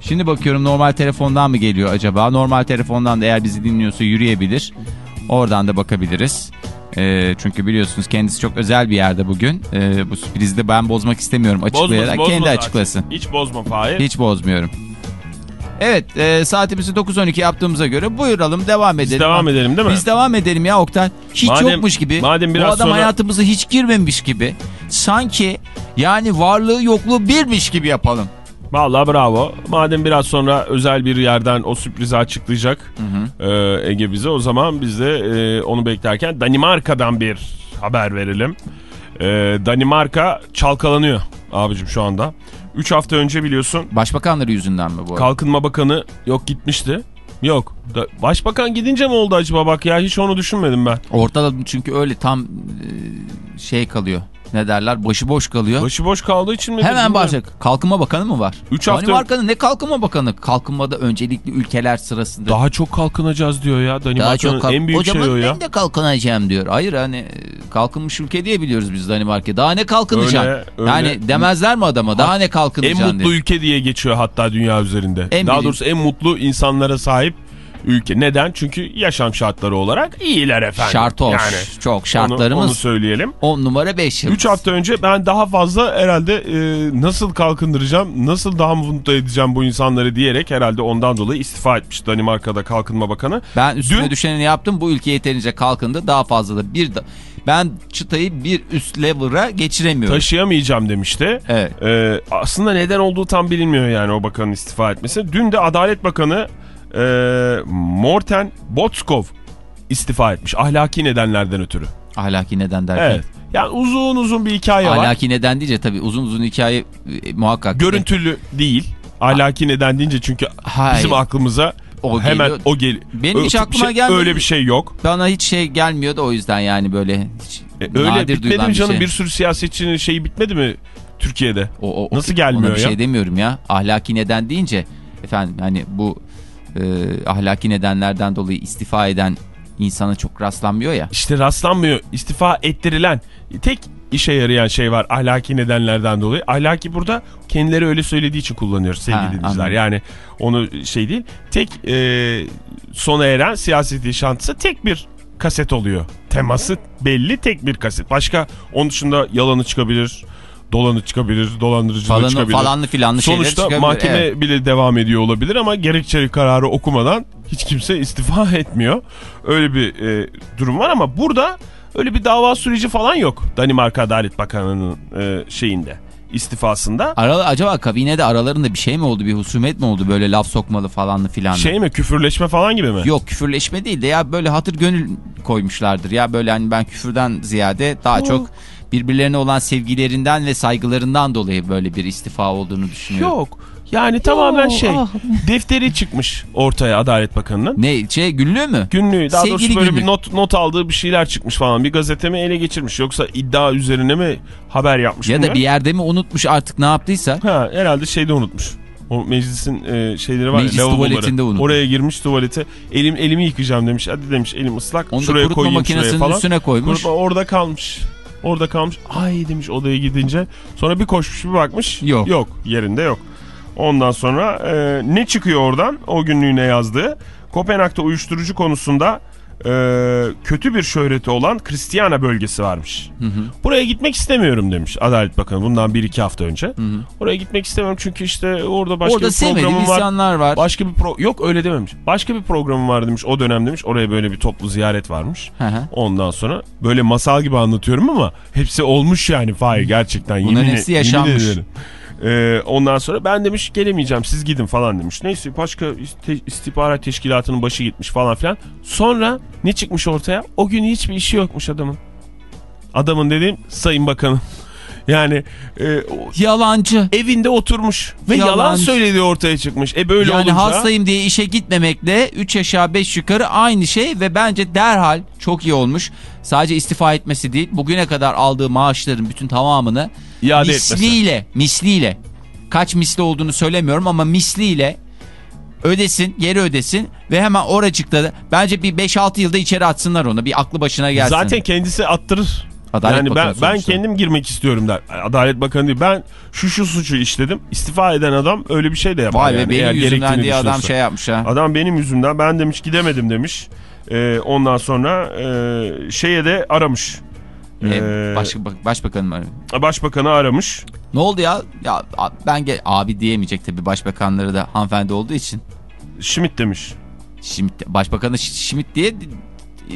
S3: Şimdi bakıyorum normal telefondan mı geliyor acaba? Normal telefondan da eğer bizi dinliyorsa yürüyebilir. Oradan da bakabiliriz. Ee, çünkü biliyorsunuz kendisi çok özel bir yerde bugün. Ee, bu sürprizi de ben bozmak istemiyorum. Açıklayarak
S4: bozma
S3: kendi
S4: zaten.
S3: açıklasın.
S4: Hiç bozma Fahir.
S3: Hiç bozmuyorum. Evet e, saatimizi 9.12 yaptığımıza göre buyuralım devam edelim.
S4: Biz devam edelim değil mi?
S3: Biz devam edelim ya Oktay. Hiç
S4: Madem-
S3: yokmuş gibi.
S4: madem biraz
S3: Bu adam
S4: sonra-
S3: hayatımıza hiç girmemiş gibi. Sanki yani varlığı yokluğu birmiş gibi yapalım.
S4: Vallahi bravo. Madem biraz sonra özel bir yerden o sürprizi açıklayacak e, Ege bize o zaman biz de e, onu beklerken Danimarka'dan bir haber verelim. E, Danimarka çalkalanıyor abicim şu anda. 3 hafta önce biliyorsun
S3: Başbakanları yüzünden mi bu? arada?
S4: Kalkınma Bakanı yok gitmişti. Yok. Da- Başbakan gidince mi oldu acaba bak ya hiç onu düşünmedim ben.
S3: Ortada çünkü öyle tam e, şey kalıyor. Ne derler? Başıboş kalıyor.
S4: Başıboş kaldığı için mi?
S3: Hemen başlayacak. Kalkınma Bakanı mı var?
S4: Üç hafta-
S3: Danimarka'nın ne Kalkınma Bakanı? Kalkınmada öncelikli ülkeler sırasında.
S4: Daha çok kalkınacağız diyor ya. Danimarka'nın
S3: kalk-
S4: en büyük
S3: Hocam
S4: şeyi o ya.
S3: ben de kalkınacağım diyor. Hayır hani e, kalkınmış ülke diye biliyoruz biz Danimarka. Daha ne kalkınacaksın?
S4: Öyle, öyle.
S3: Yani demezler mi adama? Daha ne
S4: En
S3: kalkınacaksın
S4: mutlu
S3: diye.
S4: ülke diye geçiyor hatta dünya üzerinde.
S3: En
S4: Daha
S3: bilim-
S4: doğrusu en mutlu insanlara sahip ülke. Neden? Çünkü yaşam şartları olarak iyiler efendim.
S3: Şart hoş.
S4: Yani
S3: Çok
S4: onu, onu
S3: şartlarımız
S4: söyleyelim.
S3: 10 numara 5 yıl.
S4: 3 hafta önce ben daha fazla herhalde e, nasıl kalkındıracağım, nasıl daha mutlu edeceğim bu insanları diyerek herhalde ondan dolayı istifa etmiş Danimarka'da Kalkınma Bakanı.
S3: Ben üstüne
S4: Dün-
S3: düşeni yaptım. Bu ülke yeterince kalkındı. Daha fazla da bir da ben çıtayı bir üst level'a geçiremiyorum.
S4: Taşıyamayacağım demişti.
S3: Evet.
S4: Ee, aslında neden olduğu tam bilinmiyor yani o bakanın istifa etmesi. Dün de Adalet Bakanı e, Morten Botskov istifa etmiş ahlaki nedenlerden ötürü.
S3: Ahlaki neden derken.
S4: Evet. Yani uzun uzun bir hikaye var.
S3: Ahlaki neden deyince tabii uzun uzun hikaye e, muhakkak.
S4: Görüntülü değil. Ahlaki neden deyince çünkü
S3: Hayır.
S4: bizim aklımıza
S3: O
S4: hemen
S3: geliyor.
S4: o gel.
S3: Benim hiç
S4: Öyle bir
S3: aklıma
S4: şey-
S3: gelmedi.
S4: Öyle bir şey yok.
S3: Bana hiç şey gelmiyor da o yüzden yani böyle hiç
S4: E, öyle
S3: nadir
S4: bitmedi
S3: duyulan
S4: mi
S3: bir
S4: canım?
S3: şey.
S4: Bir sürü siyasetçinin şeyi bitmedi mi Türkiye'de?
S3: O, o,
S4: Nasıl
S3: o-
S4: gelmiyor
S3: ona bir
S4: ya?
S3: şey demiyorum ya. Ahlaki neden deyince efendim hani bu e, ahlaki nedenlerden dolayı istifa eden insana çok rastlanmıyor ya.
S4: İşte rastlanmıyor. İstifa ettirilen tek işe yarayan şey var ahlaki nedenlerden dolayı. Ahlaki burada kendileri öyle söylediği için kullanıyoruz sevgili
S3: Ha,
S4: dinleyiciler. Yani onu şey değil. Tek e, sona eren siyaseti yaşantısı tek bir kaset oluyor. Teması belli tek bir kaset. Başka onun dışında yalanı çıkabilir, dolanı çıkabilir, dolandırıcılığı
S3: Falanı,
S4: çıkabilir.
S3: falanlı filanlı şeyler
S4: Sonuçta
S3: çıkabilir.
S4: mahkeme
S3: Evet.
S4: bile devam ediyor olabilir ama gerekçeli kararı okumadan hiç kimse istifa etmiyor. Öyle bir e, durum var ama burada öyle bir dava süreci falan yok. Danimarka Adalet Bakanı'nın e, şeyinde istifasında.
S3: Ara, acaba kabinede aralarında bir şey mi oldu? Bir husumet mi oldu? Böyle laf sokmalı falanlı filanlı.
S4: Şey mi küfürleşme falan gibi mi?
S3: Yok küfürleşme değil de ya böyle hatır gönül koymuşlardır. Ya böyle hani ben küfürden ziyade daha çok birbirlerine olan sevgilerinden ve saygılarından dolayı böyle bir istifa olduğunu düşünüyorum.
S4: Yok. Yani tamamen şey
S3: ah.
S4: defteri çıkmış ortaya Adalet Bakanı'nın.
S3: Ne şey günlüğü mü?
S4: Günlüğü daha
S3: Sevgili
S4: doğrusu böyle
S3: günlük.
S4: bir not not aldığı bir şeyler çıkmış falan. Bir gazete mi ele geçirmiş yoksa iddia üzerine mi haber yapmış
S3: Ya da
S4: bilmiyorum.
S3: bir yerde mi unutmuş artık ne yaptıysa.
S4: Ha, herhalde şeyde unutmuş. O meclisin e, şeyleri var
S3: Meclis
S4: ya
S3: tuvaletinde unutmuş.
S4: Oraya girmiş tuvalete. Elim elimi yıkayacağım demiş. Hadi demiş elim ıslak.
S3: Onu da
S4: şuraya
S3: kurutma
S4: koyayım şuraya
S3: makinesinin
S4: falan.
S3: üstüne koymuş.
S4: Kurutma orada kalmış. Orada kalmış. Ay demiş odaya gidince. Sonra bir koşmuş bir bakmış.
S3: Yok.
S4: Yok yerinde yok. Ondan sonra e, ne çıkıyor oradan o günlüğüne yazdığı? Kopenhag'da uyuşturucu konusunda e, kötü bir şöhreti olan Christiana bölgesi varmış. Buraya gitmek istemiyorum demiş Adalet Bakanı bundan bir iki hafta önce. Oraya gitmek istemiyorum çünkü işte orada başka
S3: Orada
S4: bir programım var.
S3: insanlar var.
S4: Başka bir pro yok öyle dememiş. Başka bir programım var demiş o dönem demiş. Oraya böyle bir toplu ziyaret varmış.
S3: Hı hı.
S4: Ondan sonra böyle masal gibi anlatıyorum ama hepsi olmuş yani Fahir gerçekten.
S3: Bunların
S4: yemin-
S3: hepsi
S4: yemin
S3: yaşanmış.
S4: ederim. Ee, ondan sonra ben demiş gelemeyeceğim siz gidin falan demiş. Neyse başka istihbarat teşkilatının başı gitmiş falan filan. Sonra ne çıkmış ortaya? O gün hiçbir işi yokmuş adamın. Adamın dediğim sayın bakanım. Yani e,
S3: Yalancı.
S4: evinde oturmuş ve yalan,
S3: Yalan.
S4: söylediği ortaya çıkmış. E böyle
S3: yani
S4: olunca...
S3: hastayım diye işe gitmemekle 3 aşağı 5 yukarı aynı şey ve bence derhal çok iyi olmuş. Sadece istifa etmesi değil bugüne kadar aldığı maaşların bütün tamamını
S4: İade etmesi.
S3: misliyle, misliyle kaç misli olduğunu söylemiyorum ama misliyle ödesin, geri ödesin ve hemen oracıkta da bence bir 5-6 yılda içeri atsınlar onu. Bir aklı başına gelsin.
S4: Zaten kendisi attırır.
S3: Adalet
S4: yani ben,
S3: Bakanı
S4: ben
S3: sonuçta.
S4: kendim girmek istiyorum der. Adalet Bakanı değil. Ben şu şu suçu işledim. İstifa eden adam öyle bir şey de yapar.
S3: Vay be
S4: yani, eğer
S3: benim yüzümden diye adam şey yapmış ha.
S4: Adam benim yüzümden ben demiş gidemedim demiş. Ee, ondan sonra e, şeye de aramış.
S3: Ne,
S4: Ee,
S3: baş, başbakanım mı?
S4: Başbakanı aramış.
S3: Ne oldu ya? Ya ben ge- abi diyemeyecek tabii başbakanları da hanımefendi olduğu için.
S4: Schmidt demiş.
S3: Schmidt, başbakanı Ş- Schmidt diye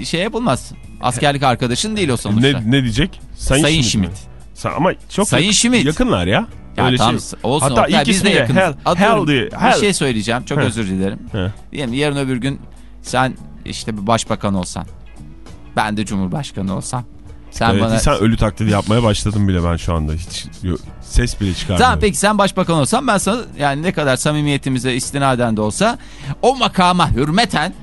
S3: şey yapılmaz. Askerlik arkadaşın değil o sonuçta.
S4: Ne, ne diyecek?
S3: Sayın
S4: Schmidt.
S3: Schmidt.
S4: mi? Sa- ama çok
S3: Sayın
S4: yakın-
S3: Schmidt.
S4: yakınlar ya.
S3: Ya
S4: Öyle
S3: tamam
S4: şey.
S3: olsun.
S4: Hatta ilk
S3: biz de yakınız.
S4: Hell,
S3: Atıyorum,
S4: Hell diye.
S3: Bir
S4: Hell.
S3: şey söyleyeceğim. Çok
S4: Heh.
S3: özür dilerim.
S4: Heh.
S3: Yarın öbür gün sen işte bir başbakan olsan. Ben de cumhurbaşkanı olsam. Sen
S4: Evet,
S3: bana...
S4: sen ölü taklidi yapmaya başladın bile ben şu anda. Hiç ses bile çıkarmıyorum.
S3: Tamam peki sen başbakan olsan ben sana yani ne kadar samimiyetimize istinaden de olsa o makama hürmeten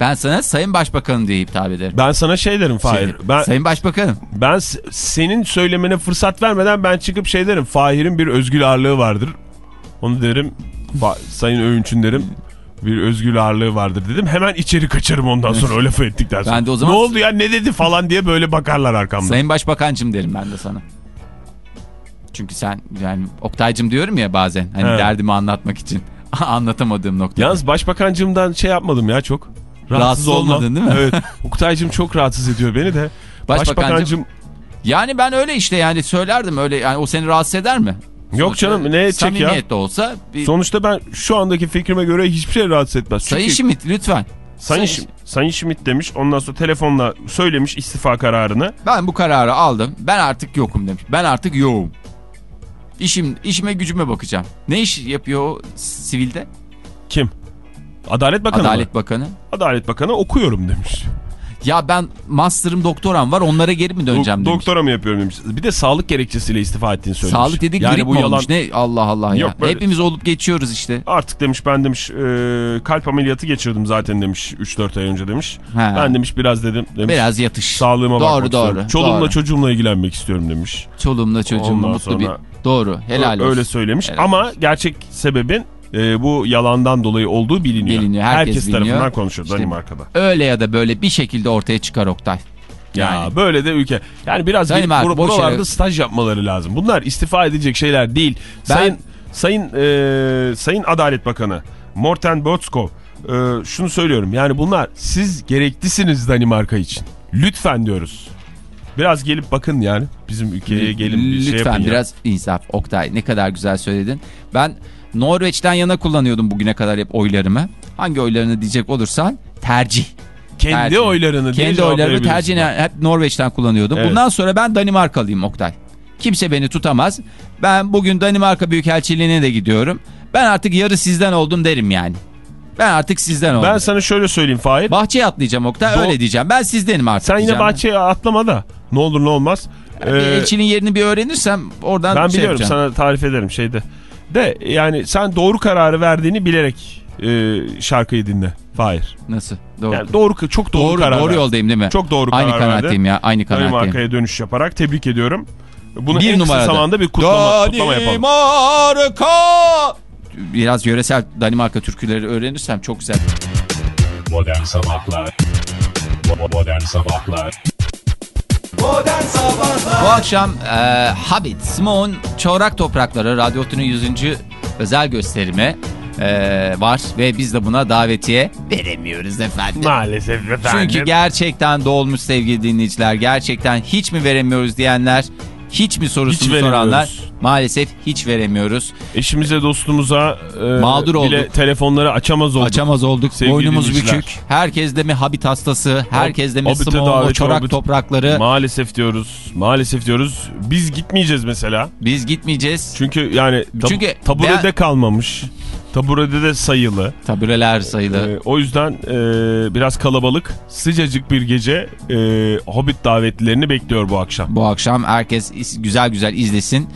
S3: ben sana sayın başbakanım diye hitap ederim.
S4: Ben sana şey derim Fahir.
S3: Şey,
S4: ben
S3: Sayın başbakanım.
S4: ben senin söylemene fırsat vermeden ben çıkıp şey derim. Fahir'in bir özgür ağırlığı vardır. Onu derim. Sayın Öğünç'ün derim. Bir özgür ağırlığı vardır dedim. Hemen içeri kaçarım ondan sonra o lafı ettikten sonra.
S3: Ben de o zaman-
S4: Ne oldu ya ne dedi falan diye böyle bakarlar arkamdan.
S3: Sayın başbakancım derim ben de sana. Çünkü sen yani Oktaycım diyorum ya bazen hani
S4: He.
S3: derdimi anlatmak için anlatamadığım nokta.
S4: Yalnız başbakancımdan şey yapmadım ya çok.
S3: Rahatsız
S4: olmam.
S3: olmadın değil mi?
S4: Evet. Oktay'cım çok rahatsız ediyor beni de.
S3: Başbakancım- Yani ben öyle işte yani söylerdim öyle yani o seni rahatsız eder mi?
S4: Yok canım, ne edecek ya?
S3: De olsa bir...
S4: sonuçta ben şu andaki fikrime göre hiçbir şey rahatsız etmez.
S3: Sayın
S4: Çünkü-
S3: Schmidt lütfen.
S4: Sayın,
S3: Sayın-
S4: Sayın Schmidt demiş. Ondan sonra telefonla söylemiş istifa kararını.
S3: Ben bu kararı aldım. Ben artık yokum demiş. Ben artık yoğum. İşim, işime gücüme bakacağım. Ne iş yapıyor o sivilde?
S4: Kim? Adalet Bakanı mı?
S3: Adalet Bakanı.
S4: Adalet Bakanı okuyorum demiş.
S3: Ya ben master'ım doktoram var onlara geri mi döneceğim demiş.
S4: doktora mı yapıyorum demiş. Bir de sağlık gerekçesiyle istifa ettiğini söylemiş.
S3: Sağlık dedi
S4: yani
S3: grip
S4: bu
S3: mi
S4: yalan.
S3: olmuş ne Allah Allah ya.
S4: Yok, böyle-
S3: Hepimiz olup geçiyoruz işte.
S4: Artık demiş ben demiş e, kalp ameliyatı geçirdim zaten demiş 3-4 ay önce demiş.
S3: Ha.
S4: Ben demiş biraz dedim demiş.
S3: Biraz yatış.
S4: Sağlığıma
S3: Doğru,
S4: bakmak
S3: doğru,
S4: istiyorum. Çoluğumla
S3: doğru.
S4: çocuğumla ilgilenmek istiyorum demiş.
S3: Çoluğumla çocuğumla
S4: Ondan
S3: mutlu
S4: sonra-
S3: bir. Doğru helal olsun.
S4: Öyle söylemiş
S3: Helal
S4: ama gerçek sebebin e, bu yalandan dolayı olduğu biliniyor.
S3: Biliniyor, herkes biliniyor.
S4: tarafından konuşuyor
S3: İşte-
S4: Danimarka'da.
S3: Öyle ya da böyle bir şekilde ortaya çıkar Oktay.
S4: Ya
S3: Yani.
S4: böyle de ülke. Yani biraz bur-
S3: boş
S4: buralarda
S3: yere-
S4: staj yapmaları lazım. Bunlar istifa edecek şeyler değil.
S3: Ben-
S4: Sayın Sayın e, Sayın Adalet Bakanı Morten Botskov e, şunu söylüyorum. Yani bunlar siz gereklisiniz Danimarka için. Lütfen diyoruz. Biraz gelip bakın yani bizim ülkeye gelin bir şey
S3: Lütfen
S4: yapın ya.
S3: biraz insaf Oktay ne kadar güzel söyledin. Ben Norveç'ten yana kullanıyordum bugüne kadar hep oylarımı. Hangi oylarını diyecek olursan tercih.
S4: kendi
S3: tercih.
S4: oylarını
S3: Kendi oylarımı tercihine hep Norveç'ten kullanıyordum.
S4: Evet.
S3: Bundan sonra ben Danimarkalıyım Oktay. Kimse beni tutamaz. Ben bugün Danimarka Büyükelçiliğine de gidiyorum. Ben artık yarı sizden oldum derim yani. Ben artık sizden oldum.
S4: Ben sana şöyle söyleyeyim Fahir.
S3: Bahçeye atlayacağım Oktay
S4: Do-
S3: öyle diyeceğim. Ben sizdenim artık
S4: Sen yine bahçeye atlama da ne olur ne olmaz.
S3: Bir
S4: Ee,
S3: elçinin yerini bir öğrenirsem oradan
S4: ben
S3: şey
S4: biliyorum
S3: yapacağım.
S4: sana tarif ederim şeyde. De yani sen doğru kararı verdiğini bilerek e, şarkıyı dinle. Fahir.
S3: Nasıl? Doğru.
S4: Yani doğru çok doğru,
S3: doğru,
S4: karar
S3: doğru yoldayım değil mi?
S4: Çok doğru
S3: Aynı
S4: karar verdi.
S3: kanaatteyim ya. Aynı kanaatteyim.
S4: Danimarka'ya dönüş yaparak tebrik ediyorum. Bunu
S3: Bir
S4: en
S3: numarada.
S4: kısa zamanda bir kutlama, kutlama yapalım.
S3: Danimarka! Biraz yöresel Danimarka türküleri öğrenirsem çok güzel.
S1: Modern Sabahlar Modern Sabahlar
S3: Bu akşam e, Habit, Simon Çorak Toprakları Radyo Otlu'nun 100. özel gösterimi e, var ve biz de buna davetiye veremiyoruz efendim.
S4: Maalesef efendim.
S3: Çünkü gerçekten dolmuş sevgili dinleyiciler. Gerçekten hiç mi veremiyoruz diyenler, hiç mi sorusunu
S4: Hiç
S3: soranlar
S4: veremiyoruz.
S3: Maalesef hiç veremiyoruz.
S4: Eşimize dostumuza e,
S3: Mağdur
S4: bile
S3: olduk.
S4: telefonları açamaz olduk.
S3: Açamaz olduk.
S4: Sevgili
S3: Boynumuz bükük. Herkes de mi habit hastası? Herkes de mi
S4: davet,
S3: çorak
S4: Hobbit.
S3: toprakları?
S4: Maalesef diyoruz. Maalesef diyoruz. Biz gitmeyeceğiz mesela.
S3: Biz gitmeyeceğiz.
S4: Çünkü yani tab-
S3: Çünkü
S4: taburede
S3: ben-
S4: kalmamış. Taburede de sayılı.
S3: Tabureler sayılı.
S4: Ee, o yüzden e, biraz kalabalık. Sıcacık bir gece e, Hobbit davetlilerini bekliyor bu akşam.
S3: Bu akşam herkes güzel güzel izlesin.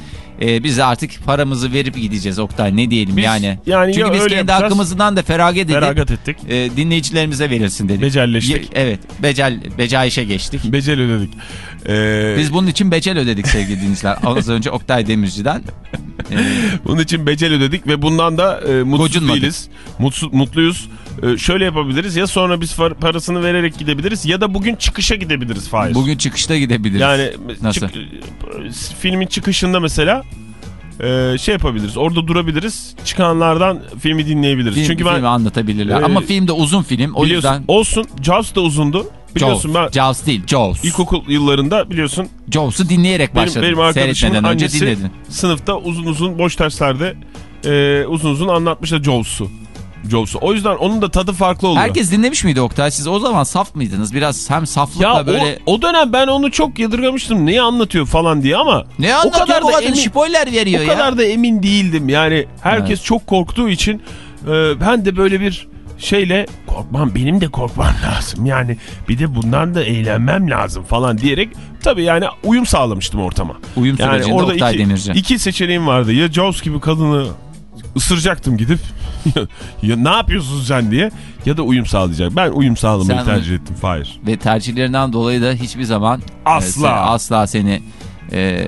S3: Ee, biz artık paramızı verip gideceğiz Oktay ne diyelim
S4: Biz-
S3: yani.
S4: yani
S3: Çünkü biz kendi
S4: yapacağız,
S3: hakkımızdan da feragat edip
S4: Feragat ettik.
S3: e, dinleyicilerimize verilsin dedik.
S4: Becelleştik.
S3: Ye- evet becel, becayişe geçtik.
S4: Becel ödedik. Ee,
S3: Biz bunun için becel ödedik sevgili dinleyiciler. Az önce Oktay Demirci'den. Ee,
S4: Bunun için becel ödedik ve bundan da e, mutsuz
S3: Gocunmadık.
S4: değiliz. Mutsuz, mutluyuz. E, şöyle yapabiliriz ya sonra biz parasını vererek gidebiliriz ya da bugün çıkışa gidebiliriz Faiz.
S3: bugün çıkışta gidebiliriz.
S4: Yani
S3: Nasıl?
S4: çık- e, filmin çıkışında mesela e, şey yapabiliriz. Orada durabiliriz. Çıkanlardan filmi dinleyebiliriz.
S3: Film,
S4: Çünkü ben
S3: filmi anlatabilirler.
S4: Ee,
S3: Ama film de uzun film. O yüzden
S4: olsun Jaws da uzundu. Biliyorsun
S3: Jaws.
S4: ben
S3: Jaws değil Jaws.
S4: ilkokul yıllarında biliyorsun
S3: Jaws'u dinleyerek
S4: benim,
S3: başladım.
S4: benim arkadaşımın
S3: Seyretmeden önce
S4: annesi
S3: dinledin.
S4: sınıfta uzun uzun boş derslerde e, uzun uzun anlatmışlar Jaws'u. Jaws'u. O yüzden onun da tadı farklı oluyor.
S3: Herkes dinlemiş miydi Oktay? Siz o zaman saf mıydınız? Biraz hem saflıkla
S4: ya
S3: böyle...
S4: o, o dönem ben onu çok yadırgamıştım. Neyi anlatıyor falan diye ama
S3: Ne
S4: o
S3: anlatıyor
S4: kadar
S3: bu
S4: da emin,
S3: Spoiler veriyor
S4: o
S3: ya.
S4: kadar da emin değildim. Yani herkes
S3: Evet.
S4: çok korktuğu için e, ben de böyle bir şeyle korkmam benim de korkmam lazım. Yani bir de bundan da eğlenmem lazım falan diyerek tabii yani uyum sağlamıştım ortama.
S3: Uyum
S4: Yani
S3: sürecinde
S4: orada
S3: Oktay
S4: iki,
S3: Demirci.
S4: iki seçeneğim vardı. Ya Jaws gibi kadını ısıracaktım gidip ya ne yapıyorsun sen diye ya da uyum sağlayacak. Ben uyum sağlamayı
S3: Sen-
S4: tercih ettim Fahir.
S3: Ve tercihlerinden dolayı da hiçbir zaman
S4: Asla.
S3: e, seni- asla seni e,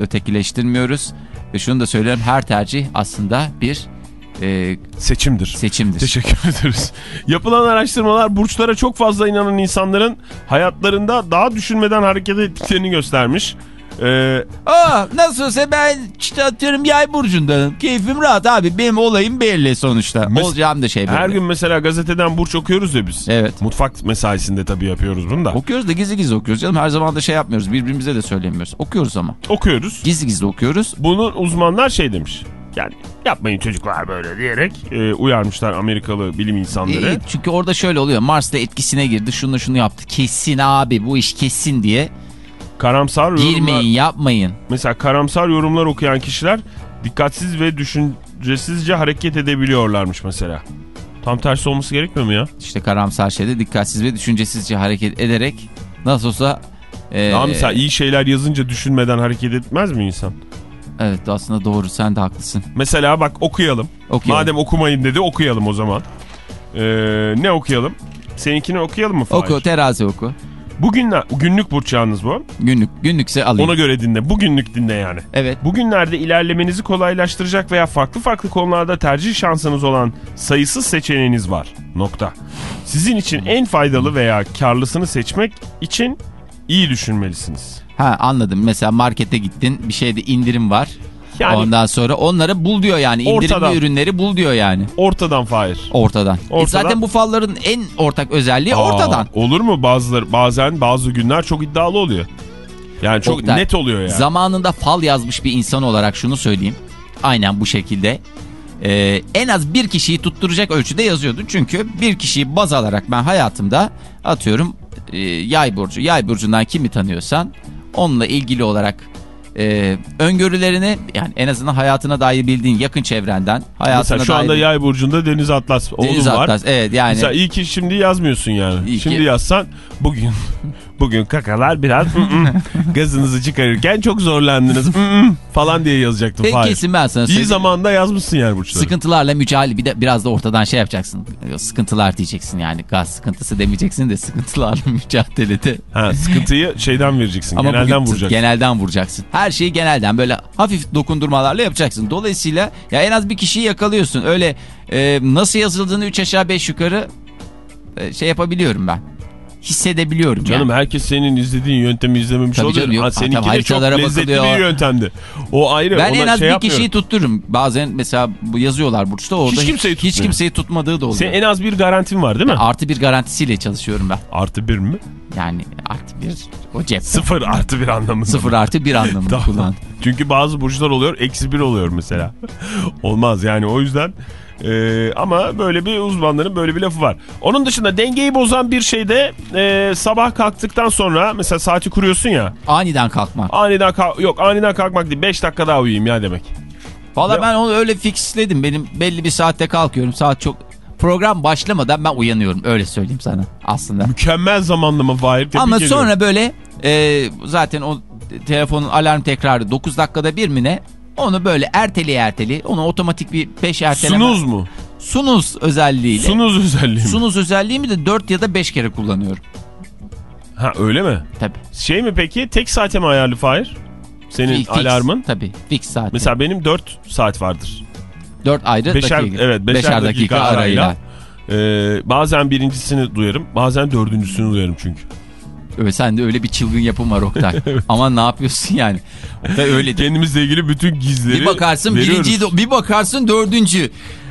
S3: ötekileştirmiyoruz. Ve şunu da söyleyeyim her tercih aslında bir e,
S4: Seçimdir.
S3: seçimdir.
S4: Teşekkür ederiz. Yapılan araştırmalar burçlara çok fazla inanan insanların hayatlarında daha düşünmeden hareket ettiklerini göstermiş. Ee,
S3: Aa, nasılsa ben işte atıyorum yay burcundanım. Keyfim rahat abi. Benim olayım belli sonuçta.
S4: Mes-
S3: Olacağım da şey belli.
S4: her gün mesela gazeteden burç okuyoruz ya biz.
S3: Evet.
S4: Mutfak mesaisinde tabii yapıyoruz bunu da.
S3: Okuyoruz da gizli gizli okuyoruz canım. Her zaman da şey yapmıyoruz. Birbirimize de söylemiyoruz. Okuyoruz ama.
S4: okuyoruz.
S3: Gizli gizli okuyoruz.
S4: Bunun uzmanlar şey demiş. Yani yapmayın çocuklar böyle diyerek e, uyarmışlar Amerikalı bilim insanları.
S3: E, çünkü orada şöyle oluyor. Mars'ta etkisine girdi. Şunu şunu yaptı. Kesin abi bu iş kesin diye.
S4: Karamsar yorumlar,
S3: Girmeyin yapmayın.
S4: mesela karamsar yorumlar okuyan kişiler dikkatsiz ve düşüncesizce hareket edebiliyorlarmış mesela. Tam tersi olması gerekmiyor mu ya?
S3: İşte karamsar şeyde dikkatsiz ve düşüncesizce hareket ederek nasıl olsa... e,
S4: mesela iyi şeyler yazınca düşünmeden hareket etmez mi insan?
S3: Evet aslında doğru sen de haklısın.
S4: Mesela bak okuyalım.
S3: Okuyalım.
S4: Madem okumayın dedi okuyalım o zaman. Ee, ne okuyalım? Seninkini okuyalım mı Fahir?
S3: Oku terazi oku.
S4: Bugünler, günlük burç yalnız bu.
S3: Günlük. Günlükse alayım.
S4: Ona göre dinle. Bugünlük dinle yani.
S3: Evet.
S4: Bugünlerde ilerlemenizi kolaylaştıracak veya farklı farklı konularda tercih şansınız olan sayısız seçeneğiniz var. Nokta. Sizin için en faydalı veya karlısını seçmek için iyi düşünmelisiniz.
S3: Ha anladım. Mesela markete gittin bir şeyde indirim var.
S4: Yani
S3: Ondan sonra onları bul diyor yani. İndirimli
S4: Ortadan.
S3: ürünleri bul diyor yani.
S4: ortadan Fahir.
S3: Ortadan. E
S4: Ortadan.
S3: zaten bu falların en ortak özelliği
S4: Aa,
S3: ortadan.
S4: Olur mu? Bazıları bazen bazı günler çok iddialı oluyor. Yani çok
S3: Oktay,
S4: net oluyor yani.
S3: Zamanında fal yazmış bir insan olarak şunu söyleyeyim. Aynen bu şekilde. Ee, en az bir kişiyi tutturacak ölçüde yazıyordu. Çünkü bir kişiyi baz alarak ben hayatımda atıyorum e, yay burcu. Yay burcundan kimi tanıyorsan onunla ilgili olarak e, öngörülerini yani en azından hayatına dair bildiğin yakın çevrenden hayatına
S4: Mesela şu
S3: dair
S4: anda yay burcunda Deniz Atlas
S3: Deniz
S4: oğlum var.
S3: Atlas, evet yani
S4: Mesela iyi ki şimdi yazmıyorsun yani.
S3: İyi ki-
S4: şimdi yazsan bugün bugün kakalar biraz "Mm, mm, gazınızı çıkarırken çok zorlandınız mm, mm" falan diye yazacaktım.
S3: Peki
S4: Hayır.
S3: kesin ben sana
S4: İyi zamanda yazmışsın yani burçları.
S3: Sıkıntılarla mücadele bir de biraz da ortadan şey yapacaksın. Sıkıntılar diyeceksin yani gaz sıkıntısı demeyeceksin de sıkıntılarla mücadelede.
S4: Ha, sıkıntıyı şeyden vereceksin.
S3: Ama
S4: genelden
S3: bugün
S4: vuracaksın.
S3: genelden vuracaksın. Her şeyi genelden böyle hafif dokundurmalarla yapacaksın. Dolayısıyla ya en az bir kişiyi yakalıyorsun. Öyle e, nasıl yazıldığını 3 aşağı 5 yukarı e, şey yapabiliyorum ben. Hissedebiliyorum
S4: Canım
S3: yani.
S4: herkes senin izlediğin yöntemi izlememiş
S3: Tabii
S4: oluyor.
S3: canım, yok.
S4: Ha,
S3: Ha,
S4: seninki de çok lezzetli
S3: bakılıyor.
S4: bir yöntemdi. O ayrı.
S3: Ben en az
S4: şey
S3: bir
S4: yapmıyorum.
S3: kişiyi tuttururum. Bazen mesela yazıyorlar burçta orada
S4: Hiç kimseyi
S3: hiç kimseyi tutmadığı da oluyor.
S4: Senin en az bir garantin var değil mi?
S3: Artı bir garantisiyle çalışıyorum ben.
S4: Artı bir mi?
S3: Yani artı bir o cep.
S4: Sıfır artı bir anlamında.
S3: Sıfır artı bir anlamında
S4: Tamam.
S3: kullan.
S4: Çünkü bazı burçlar oluyor eksi bir oluyor mesela. Olmaz yani o yüzden. Ee, ama böyle bir uzmanların böyle bir lafı var. Onun dışında dengeyi bozan bir şey de e, sabah kalktıktan sonra mesela saati kuruyorsun ya.
S3: Aniden kalkmak.
S4: Aniden kalk yok aniden kalkmak değil 5 dakika daha uyuyayım ya demek.
S3: Valla ben onu öyle fixledim. Benim belli bir saatte kalkıyorum. Saat çok program başlamadan ben uyanıyorum. Öyle söyleyeyim sana aslında.
S4: Mükemmel zamanlama Fahir.
S3: Ama sonra böyle e, zaten o telefonun alarm tekrarı 9 dakikada bir mi ne? Onu böyle erteli erteli onu otomatik bir 5 erteleme.
S4: Sunuz mu?
S3: Sunuz özelliğiyle.
S4: Sunuz özelliği mi?
S3: Sunuz özelliğimi de 4 ya da 5 kere kullanıyorum.
S4: Ha öyle mi?
S3: Tabii.
S4: Şey mi peki tek saate mi ayarlı Fahir? Senin
S3: Fix,
S4: alarmın?
S3: Tabii fix saat.
S4: Mesela benim 4 saat vardır.
S3: 4 ayrı
S4: Beşer,
S3: dakika.
S4: evet beşer,
S3: Beşer
S4: dakika, arayla. Ee, bazen birincisini duyarım bazen dördüncüsünü duyarım çünkü.
S3: Sen de öyle bir çılgın yapım var Oktay. Ama ne yapıyorsun yani? Oktay öyle.
S4: Kendimizle ilgili bütün gizleri
S3: Bir bakarsın
S4: veriyoruz.
S3: birinciyi de- bir bakarsın dördüncü.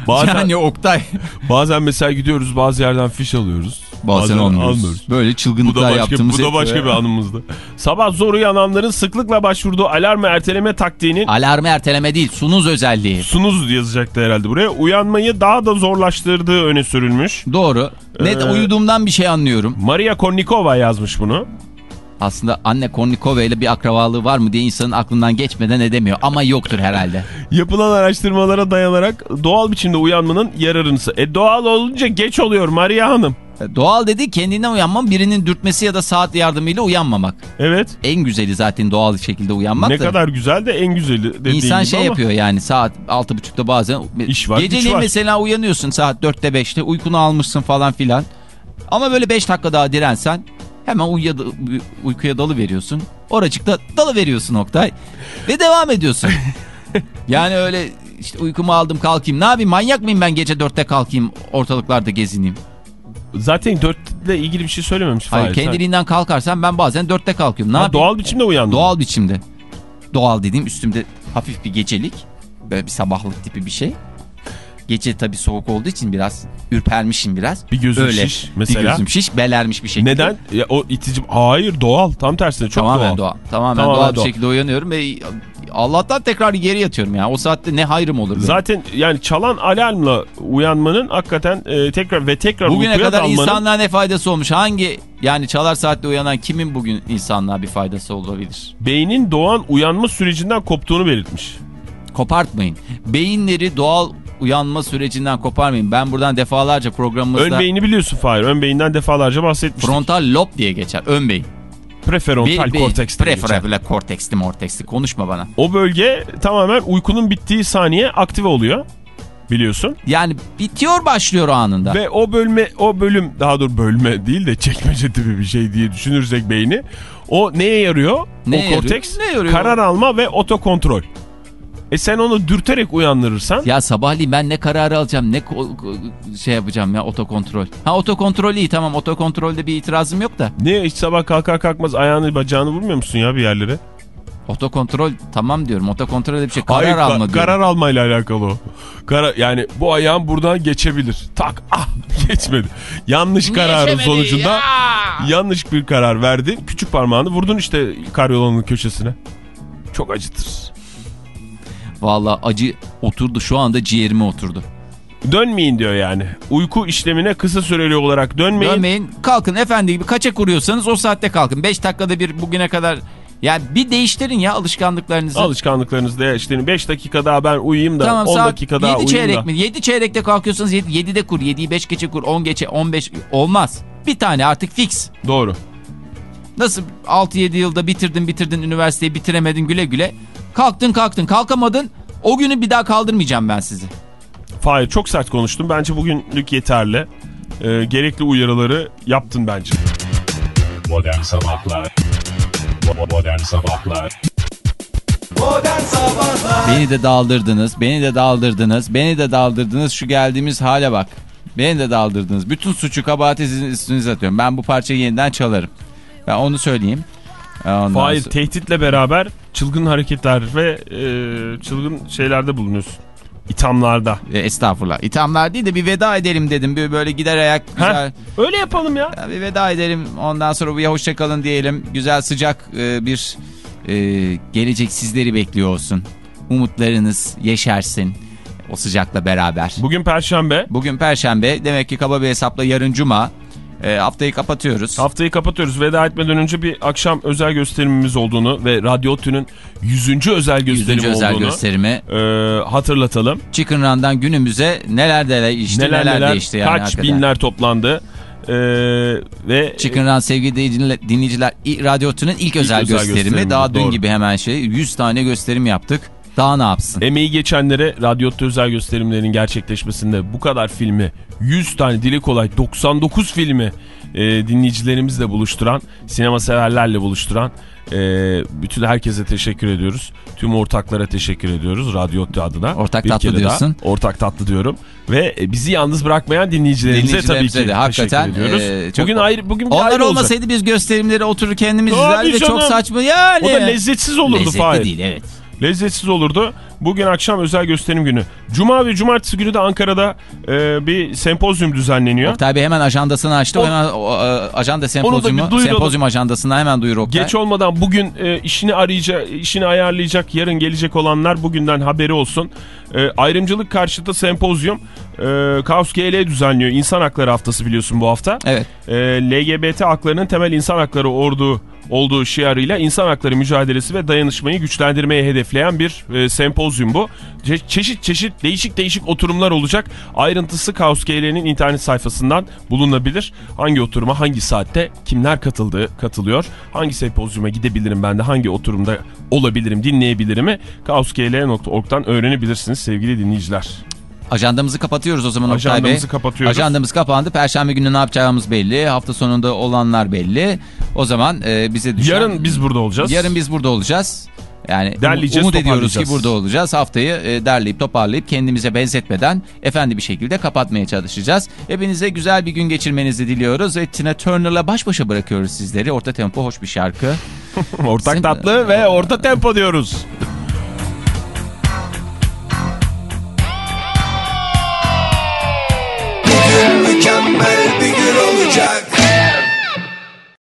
S4: Bazen-
S3: Yani Oktay.
S4: Bazen mesela gidiyoruz bazı yerden fiş alıyoruz.
S3: Bazen almıyoruz. Böyle
S4: Bu da
S3: çılgınlıklar
S4: başka,
S3: yaptığımız
S4: bu da başka bir anımızdı. Sabah zor uyananların sıklıkla başvurduğu alarm erteleme taktiğinin
S3: Alarmı erteleme değil sunuz özelliği.
S4: sunuz yazacaktı herhalde buraya. Uyanmayı daha da zorlaştırdığı öne sürülmüş.
S3: Doğru. Ne
S4: Ee,
S3: uyuduğumdan bir şey anlıyorum.
S4: Maria Kornikova yazmış bunu.
S3: Aslında anne Kornikova ile bir akrabalığı var mı diye insanın aklından geçmeden edemiyor. Ama yoktur herhalde.
S4: Yapılan araştırmalara dayanarak doğal biçimde uyanmanın yararını... E doğal olunca geç oluyor Maria Hanım.
S3: Doğal dedi kendinden uyanmam birinin dürtmesi ya da saat yardımıyla uyanmamak.
S4: Evet.
S3: En güzeli zaten doğal şekilde uyanmak
S4: ne
S3: da.
S4: kadar güzel de en güzeli dediğin
S3: İnsan şey
S4: ama
S3: yapıyor yani saat 6.30'da bazen.
S4: İş var,
S3: Geceliğin
S4: var.
S3: mesela uyanıyorsun saat 4'te 5'te uykunu almışsın falan filan. Ama böyle 5 dakika daha dirensen hemen uyuya, uykuya dalı veriyorsun. Oracıkta dalı veriyorsun Oktay. Ve devam ediyorsun. yani öyle işte uykumu aldım kalkayım. Ne yapayım manyak mıyım ben gece 4'te kalkayım ortalıklarda gezineyim.
S4: Zaten dörtle ilgili bir şey söylememiş.
S3: Hayır.
S4: Sen-
S3: kendiliğinden kalkarsan ben bazen 4'te kalkıyorum. Ne
S4: Ha,
S3: yapayım?
S4: doğal biçimde uyandın.
S3: Doğal biçimde. Doğal dediğim üstümde hafif bir gecelik. Böyle bir sabahlık tipi bir şey. Gece tabii soğuk olduğu için biraz ürpermişim biraz.
S4: Bir gözün
S3: Öyle.
S4: şiş mesela.
S3: Bir gözüm şiş belermiş bir şekilde.
S4: Neden? Ya, o itici... Hayır doğal. Tam tersine çok
S3: Tamamen
S4: doğal.
S3: doğal. Tamamen,
S4: Tamamen
S3: doğal bir
S4: doğal.
S3: şekilde uyanıyorum ve Allah'tan tekrar geri yatıyorum ya. O saatte ne hayrım olur benim.
S4: Zaten yani çalan alarmla uyanmanın hakikaten e, tekrar ve tekrar
S3: Bugüne kadar
S4: dalmanın
S3: insanlığa ne faydası olmuş? Hangi yani çalar saatte uyanan kimin bugün insanlığa bir faydası olabilir?
S4: beynin doğan uyanma sürecinden koptuğunu belirtmiş.
S3: Kopartmayın. Beyinleri doğal uyanma sürecinden koparmayın. Ben buradan defalarca programımızda
S4: Ön beyni biliyorsun Fahir. Ön beyinden defalarca bahsetmiştik.
S3: frontal lob diye geçer. Ön beyin. Bir-
S4: korteks.
S3: Preferable korteksti morteksti. Konuşma bana.
S4: O bölge tamamen uykunun bittiği saniye aktive oluyor. Biliyorsun.
S3: Yani bitiyor başlıyor o anında.
S4: Ve o bölme o bölüm daha doğru bölme değil de çekmece tipi bir şey diye düşünürsek beyni. O neye yarıyor?
S3: Neye
S4: o
S3: yarıyor?
S4: korteks
S3: Ne yarıyor?
S4: karar alma ve otokontrol. E sen onu dürterek uyandırırsan
S3: Ya sabahleyin ben ne kararı alacağım ne şey yapacağım ya otokontrol. Ha otokontrol iyi tamam otokontrolde bir itirazım yok da.
S4: niye hiç sabah kalkar kalkmaz ayağını bacağını vurmuyor musun ya bir yerlere?
S3: Otokontrol tamam diyorum otokontrolde bir şey karar
S4: Hayır,
S3: alma diyorum.
S4: Karar almayla alakalı o. Kara, yani bu ayağım buradan geçebilir. Tak ah geçmedi. Yanlış kararın
S3: Geçemedi
S4: sonucunda
S3: ya.
S4: yanlış bir karar verdin. Küçük parmağını vurdun işte karyolanın köşesine. Çok acıtır.
S3: Valla acı oturdu şu anda ciğerime oturdu.
S4: Dönmeyin diyor yani. Uyku işlemine kısa süreli olarak dönmeyin.
S3: Dönmeyin kalkın efendi gibi kaça kuruyorsanız o saatte kalkın. 5 dakikada bir bugüne kadar Yani bir değiştirin ya alışkanlıklarınızı.
S4: Alışkanlıklarınızda değiştirin. 5 dakika daha ben uyuyayım da
S3: Tamam
S4: 10
S3: saat
S4: dakika daha
S3: 7
S4: uyuyayım
S3: çeyrek
S4: da.
S3: mi? 7 çeyrekte kalkıyorsanız 7, 7'de kur. 7'yi 5 geçe kur. 10 geçe 15 olmaz. Bir tane artık fix.
S4: Doğru.
S3: Nasıl 6-7 yılda bitirdin bitirdin üniversiteyi bitiremedin güle güle. Kalktın kalktın kalkamadın. O günü bir daha kaldırmayacağım ben sizi.
S4: Fahir çok sert konuştum. Bence bugünlük yeterli. Ee, gerekli uyarıları yaptın bence.
S1: Modern Sabahlar Modern Sabahlar
S3: Beni de daldırdınız, beni de daldırdınız, beni de daldırdınız. Şu geldiğimiz hale bak. Beni de daldırdınız. Bütün suçu kabahati sizin üstünüze atıyorum. Ben bu parçayı yeniden çalarım. Ben onu söyleyeyim. Ondan
S4: Fahir
S3: sonra-
S4: tehditle beraber çılgın hareketler ve e, çılgın şeylerde bulunuyorsun. İthamlarda.
S3: E, Estağfurullah. İthamlar değil de bir veda edelim dedim. Bir böyle gider ayak güzel.
S4: Heh, öyle yapalım ya.
S3: Ya bir veda edelim. Ondan sonra bir hoşçakalın diyelim. Güzel sıcak e, bir e, gelecek sizleri bekliyor olsun. Umutlarınız yeşersin. O sıcakla beraber.
S4: Bugün Perşembe.
S3: Bugün Perşembe. Demek ki kaba bir hesapla yarın Cuma. E, haftayı kapatıyoruz.
S4: Haftayı kapatıyoruz. Veda etmeden önce bir akşam özel gösterimimiz olduğunu ve Radyo Otü'nün 100. özel gösterimi
S3: 100. özel
S4: olduğunu
S3: gösterimi.
S4: e, hatırlatalım.
S3: Chicken Run'dan günümüze neler de değişti neler,
S4: neler neler
S3: değişti yani
S4: kaç
S3: hakikaten.
S4: binler toplandı. E, ve
S3: Chicken Run sevgili dinleyiciler, Radyo Tünün ilk, özel,
S4: özel
S3: gösterimi.
S4: gösterimi,
S3: Daha dün
S4: doğru.
S3: gibi hemen şey 100 tane gösterim yaptık. Daha ne yapsın?
S4: emeği geçenlere Radyo Otü özel gösterimlerin gerçekleşmesinde bu kadar filmi 100 tane dili kolay 99 filmi e, dinleyicilerimizle buluşturan sinema severlerle buluşturan e, bütün herkese teşekkür ediyoruz. Tüm ortaklara teşekkür ediyoruz Radyo Otü adına.
S3: Ortak
S4: Bir
S3: tatlı
S4: kere daha
S3: diyorsun.
S4: ortak tatlı diyorum. Ve e, bizi yalnız bırakmayan dinleyicilerimize, tabii ki
S3: de hakikaten,
S4: teşekkür ediyoruz.
S3: e, çok-
S4: bugün ayrı bugün
S3: Onlar
S4: ayrı olacak.
S3: olmasaydı biz gösterimleri oturur kendimiz izlerdik ve çok saçma yani.
S4: O da lezzetsiz olurdu
S3: Lezzetli
S4: Fahir.
S3: değil evet.
S4: Lezzetsiz olurdu. Bugün akşam özel gösterim günü. Cuma ve cumartesi günü de Ankara'da e, bir sempozyum düzenleniyor.
S3: Oktay Bey hemen ajandasını açtı. O, hemen o, e, ajanda sempozyumu, sempozyum ajandasına hemen duyur Oktay.
S4: Geç olmadan bugün e, işini arayacak, işini ayarlayacak, yarın gelecek olanlar bugünden haberi olsun. E, ayrımcılık karşıtı sempozyum e, Kaos GL düzenliyor. İnsan Hakları Haftası biliyorsun bu hafta.
S3: Evet.
S4: E, LGBT haklarının temel insan hakları ordu olduğu şiarıyla insan hakları mücadelesi ve dayanışmayı güçlendirmeye hedefleyen bir e, sempozyum bu. Ce- çeşit çeşit değişik değişik oturumlar olacak. Ayrıntısı Kaos GL'nin internet sayfasından bulunabilir. Hangi oturuma hangi saatte kimler katıldı katılıyor? Hangi sempozyuma gidebilirim ben de hangi oturumda olabilirim dinleyebilirimi kaosgl.org'dan öğrenebilirsiniz sevgili dinleyiciler.
S3: Ajandamızı kapatıyoruz o zaman Oktay Bey.
S4: Ajandamızı kapatıyoruz.
S3: Ajandamız kapandı. Perşembe günü ne yapacağımız belli. Hafta sonunda olanlar belli. O zaman e, bize düşen...
S4: Yarın biz burada olacağız.
S3: Yarın biz burada olacağız. Yani
S4: Derleyeceğiz,
S3: umut ediyoruz ki burada olacağız. Haftayı e, derleyip toparlayıp kendimize benzetmeden efendi bir şekilde kapatmaya çalışacağız. Hepinize güzel bir gün geçirmenizi diliyoruz. Ve Tina Turner'la baş başa bırakıyoruz sizleri. Orta tempo hoş bir şarkı.
S4: Ortak
S3: Sizin...
S4: tatlı ve orta tempo diyoruz. mükemmel bir gün olacak.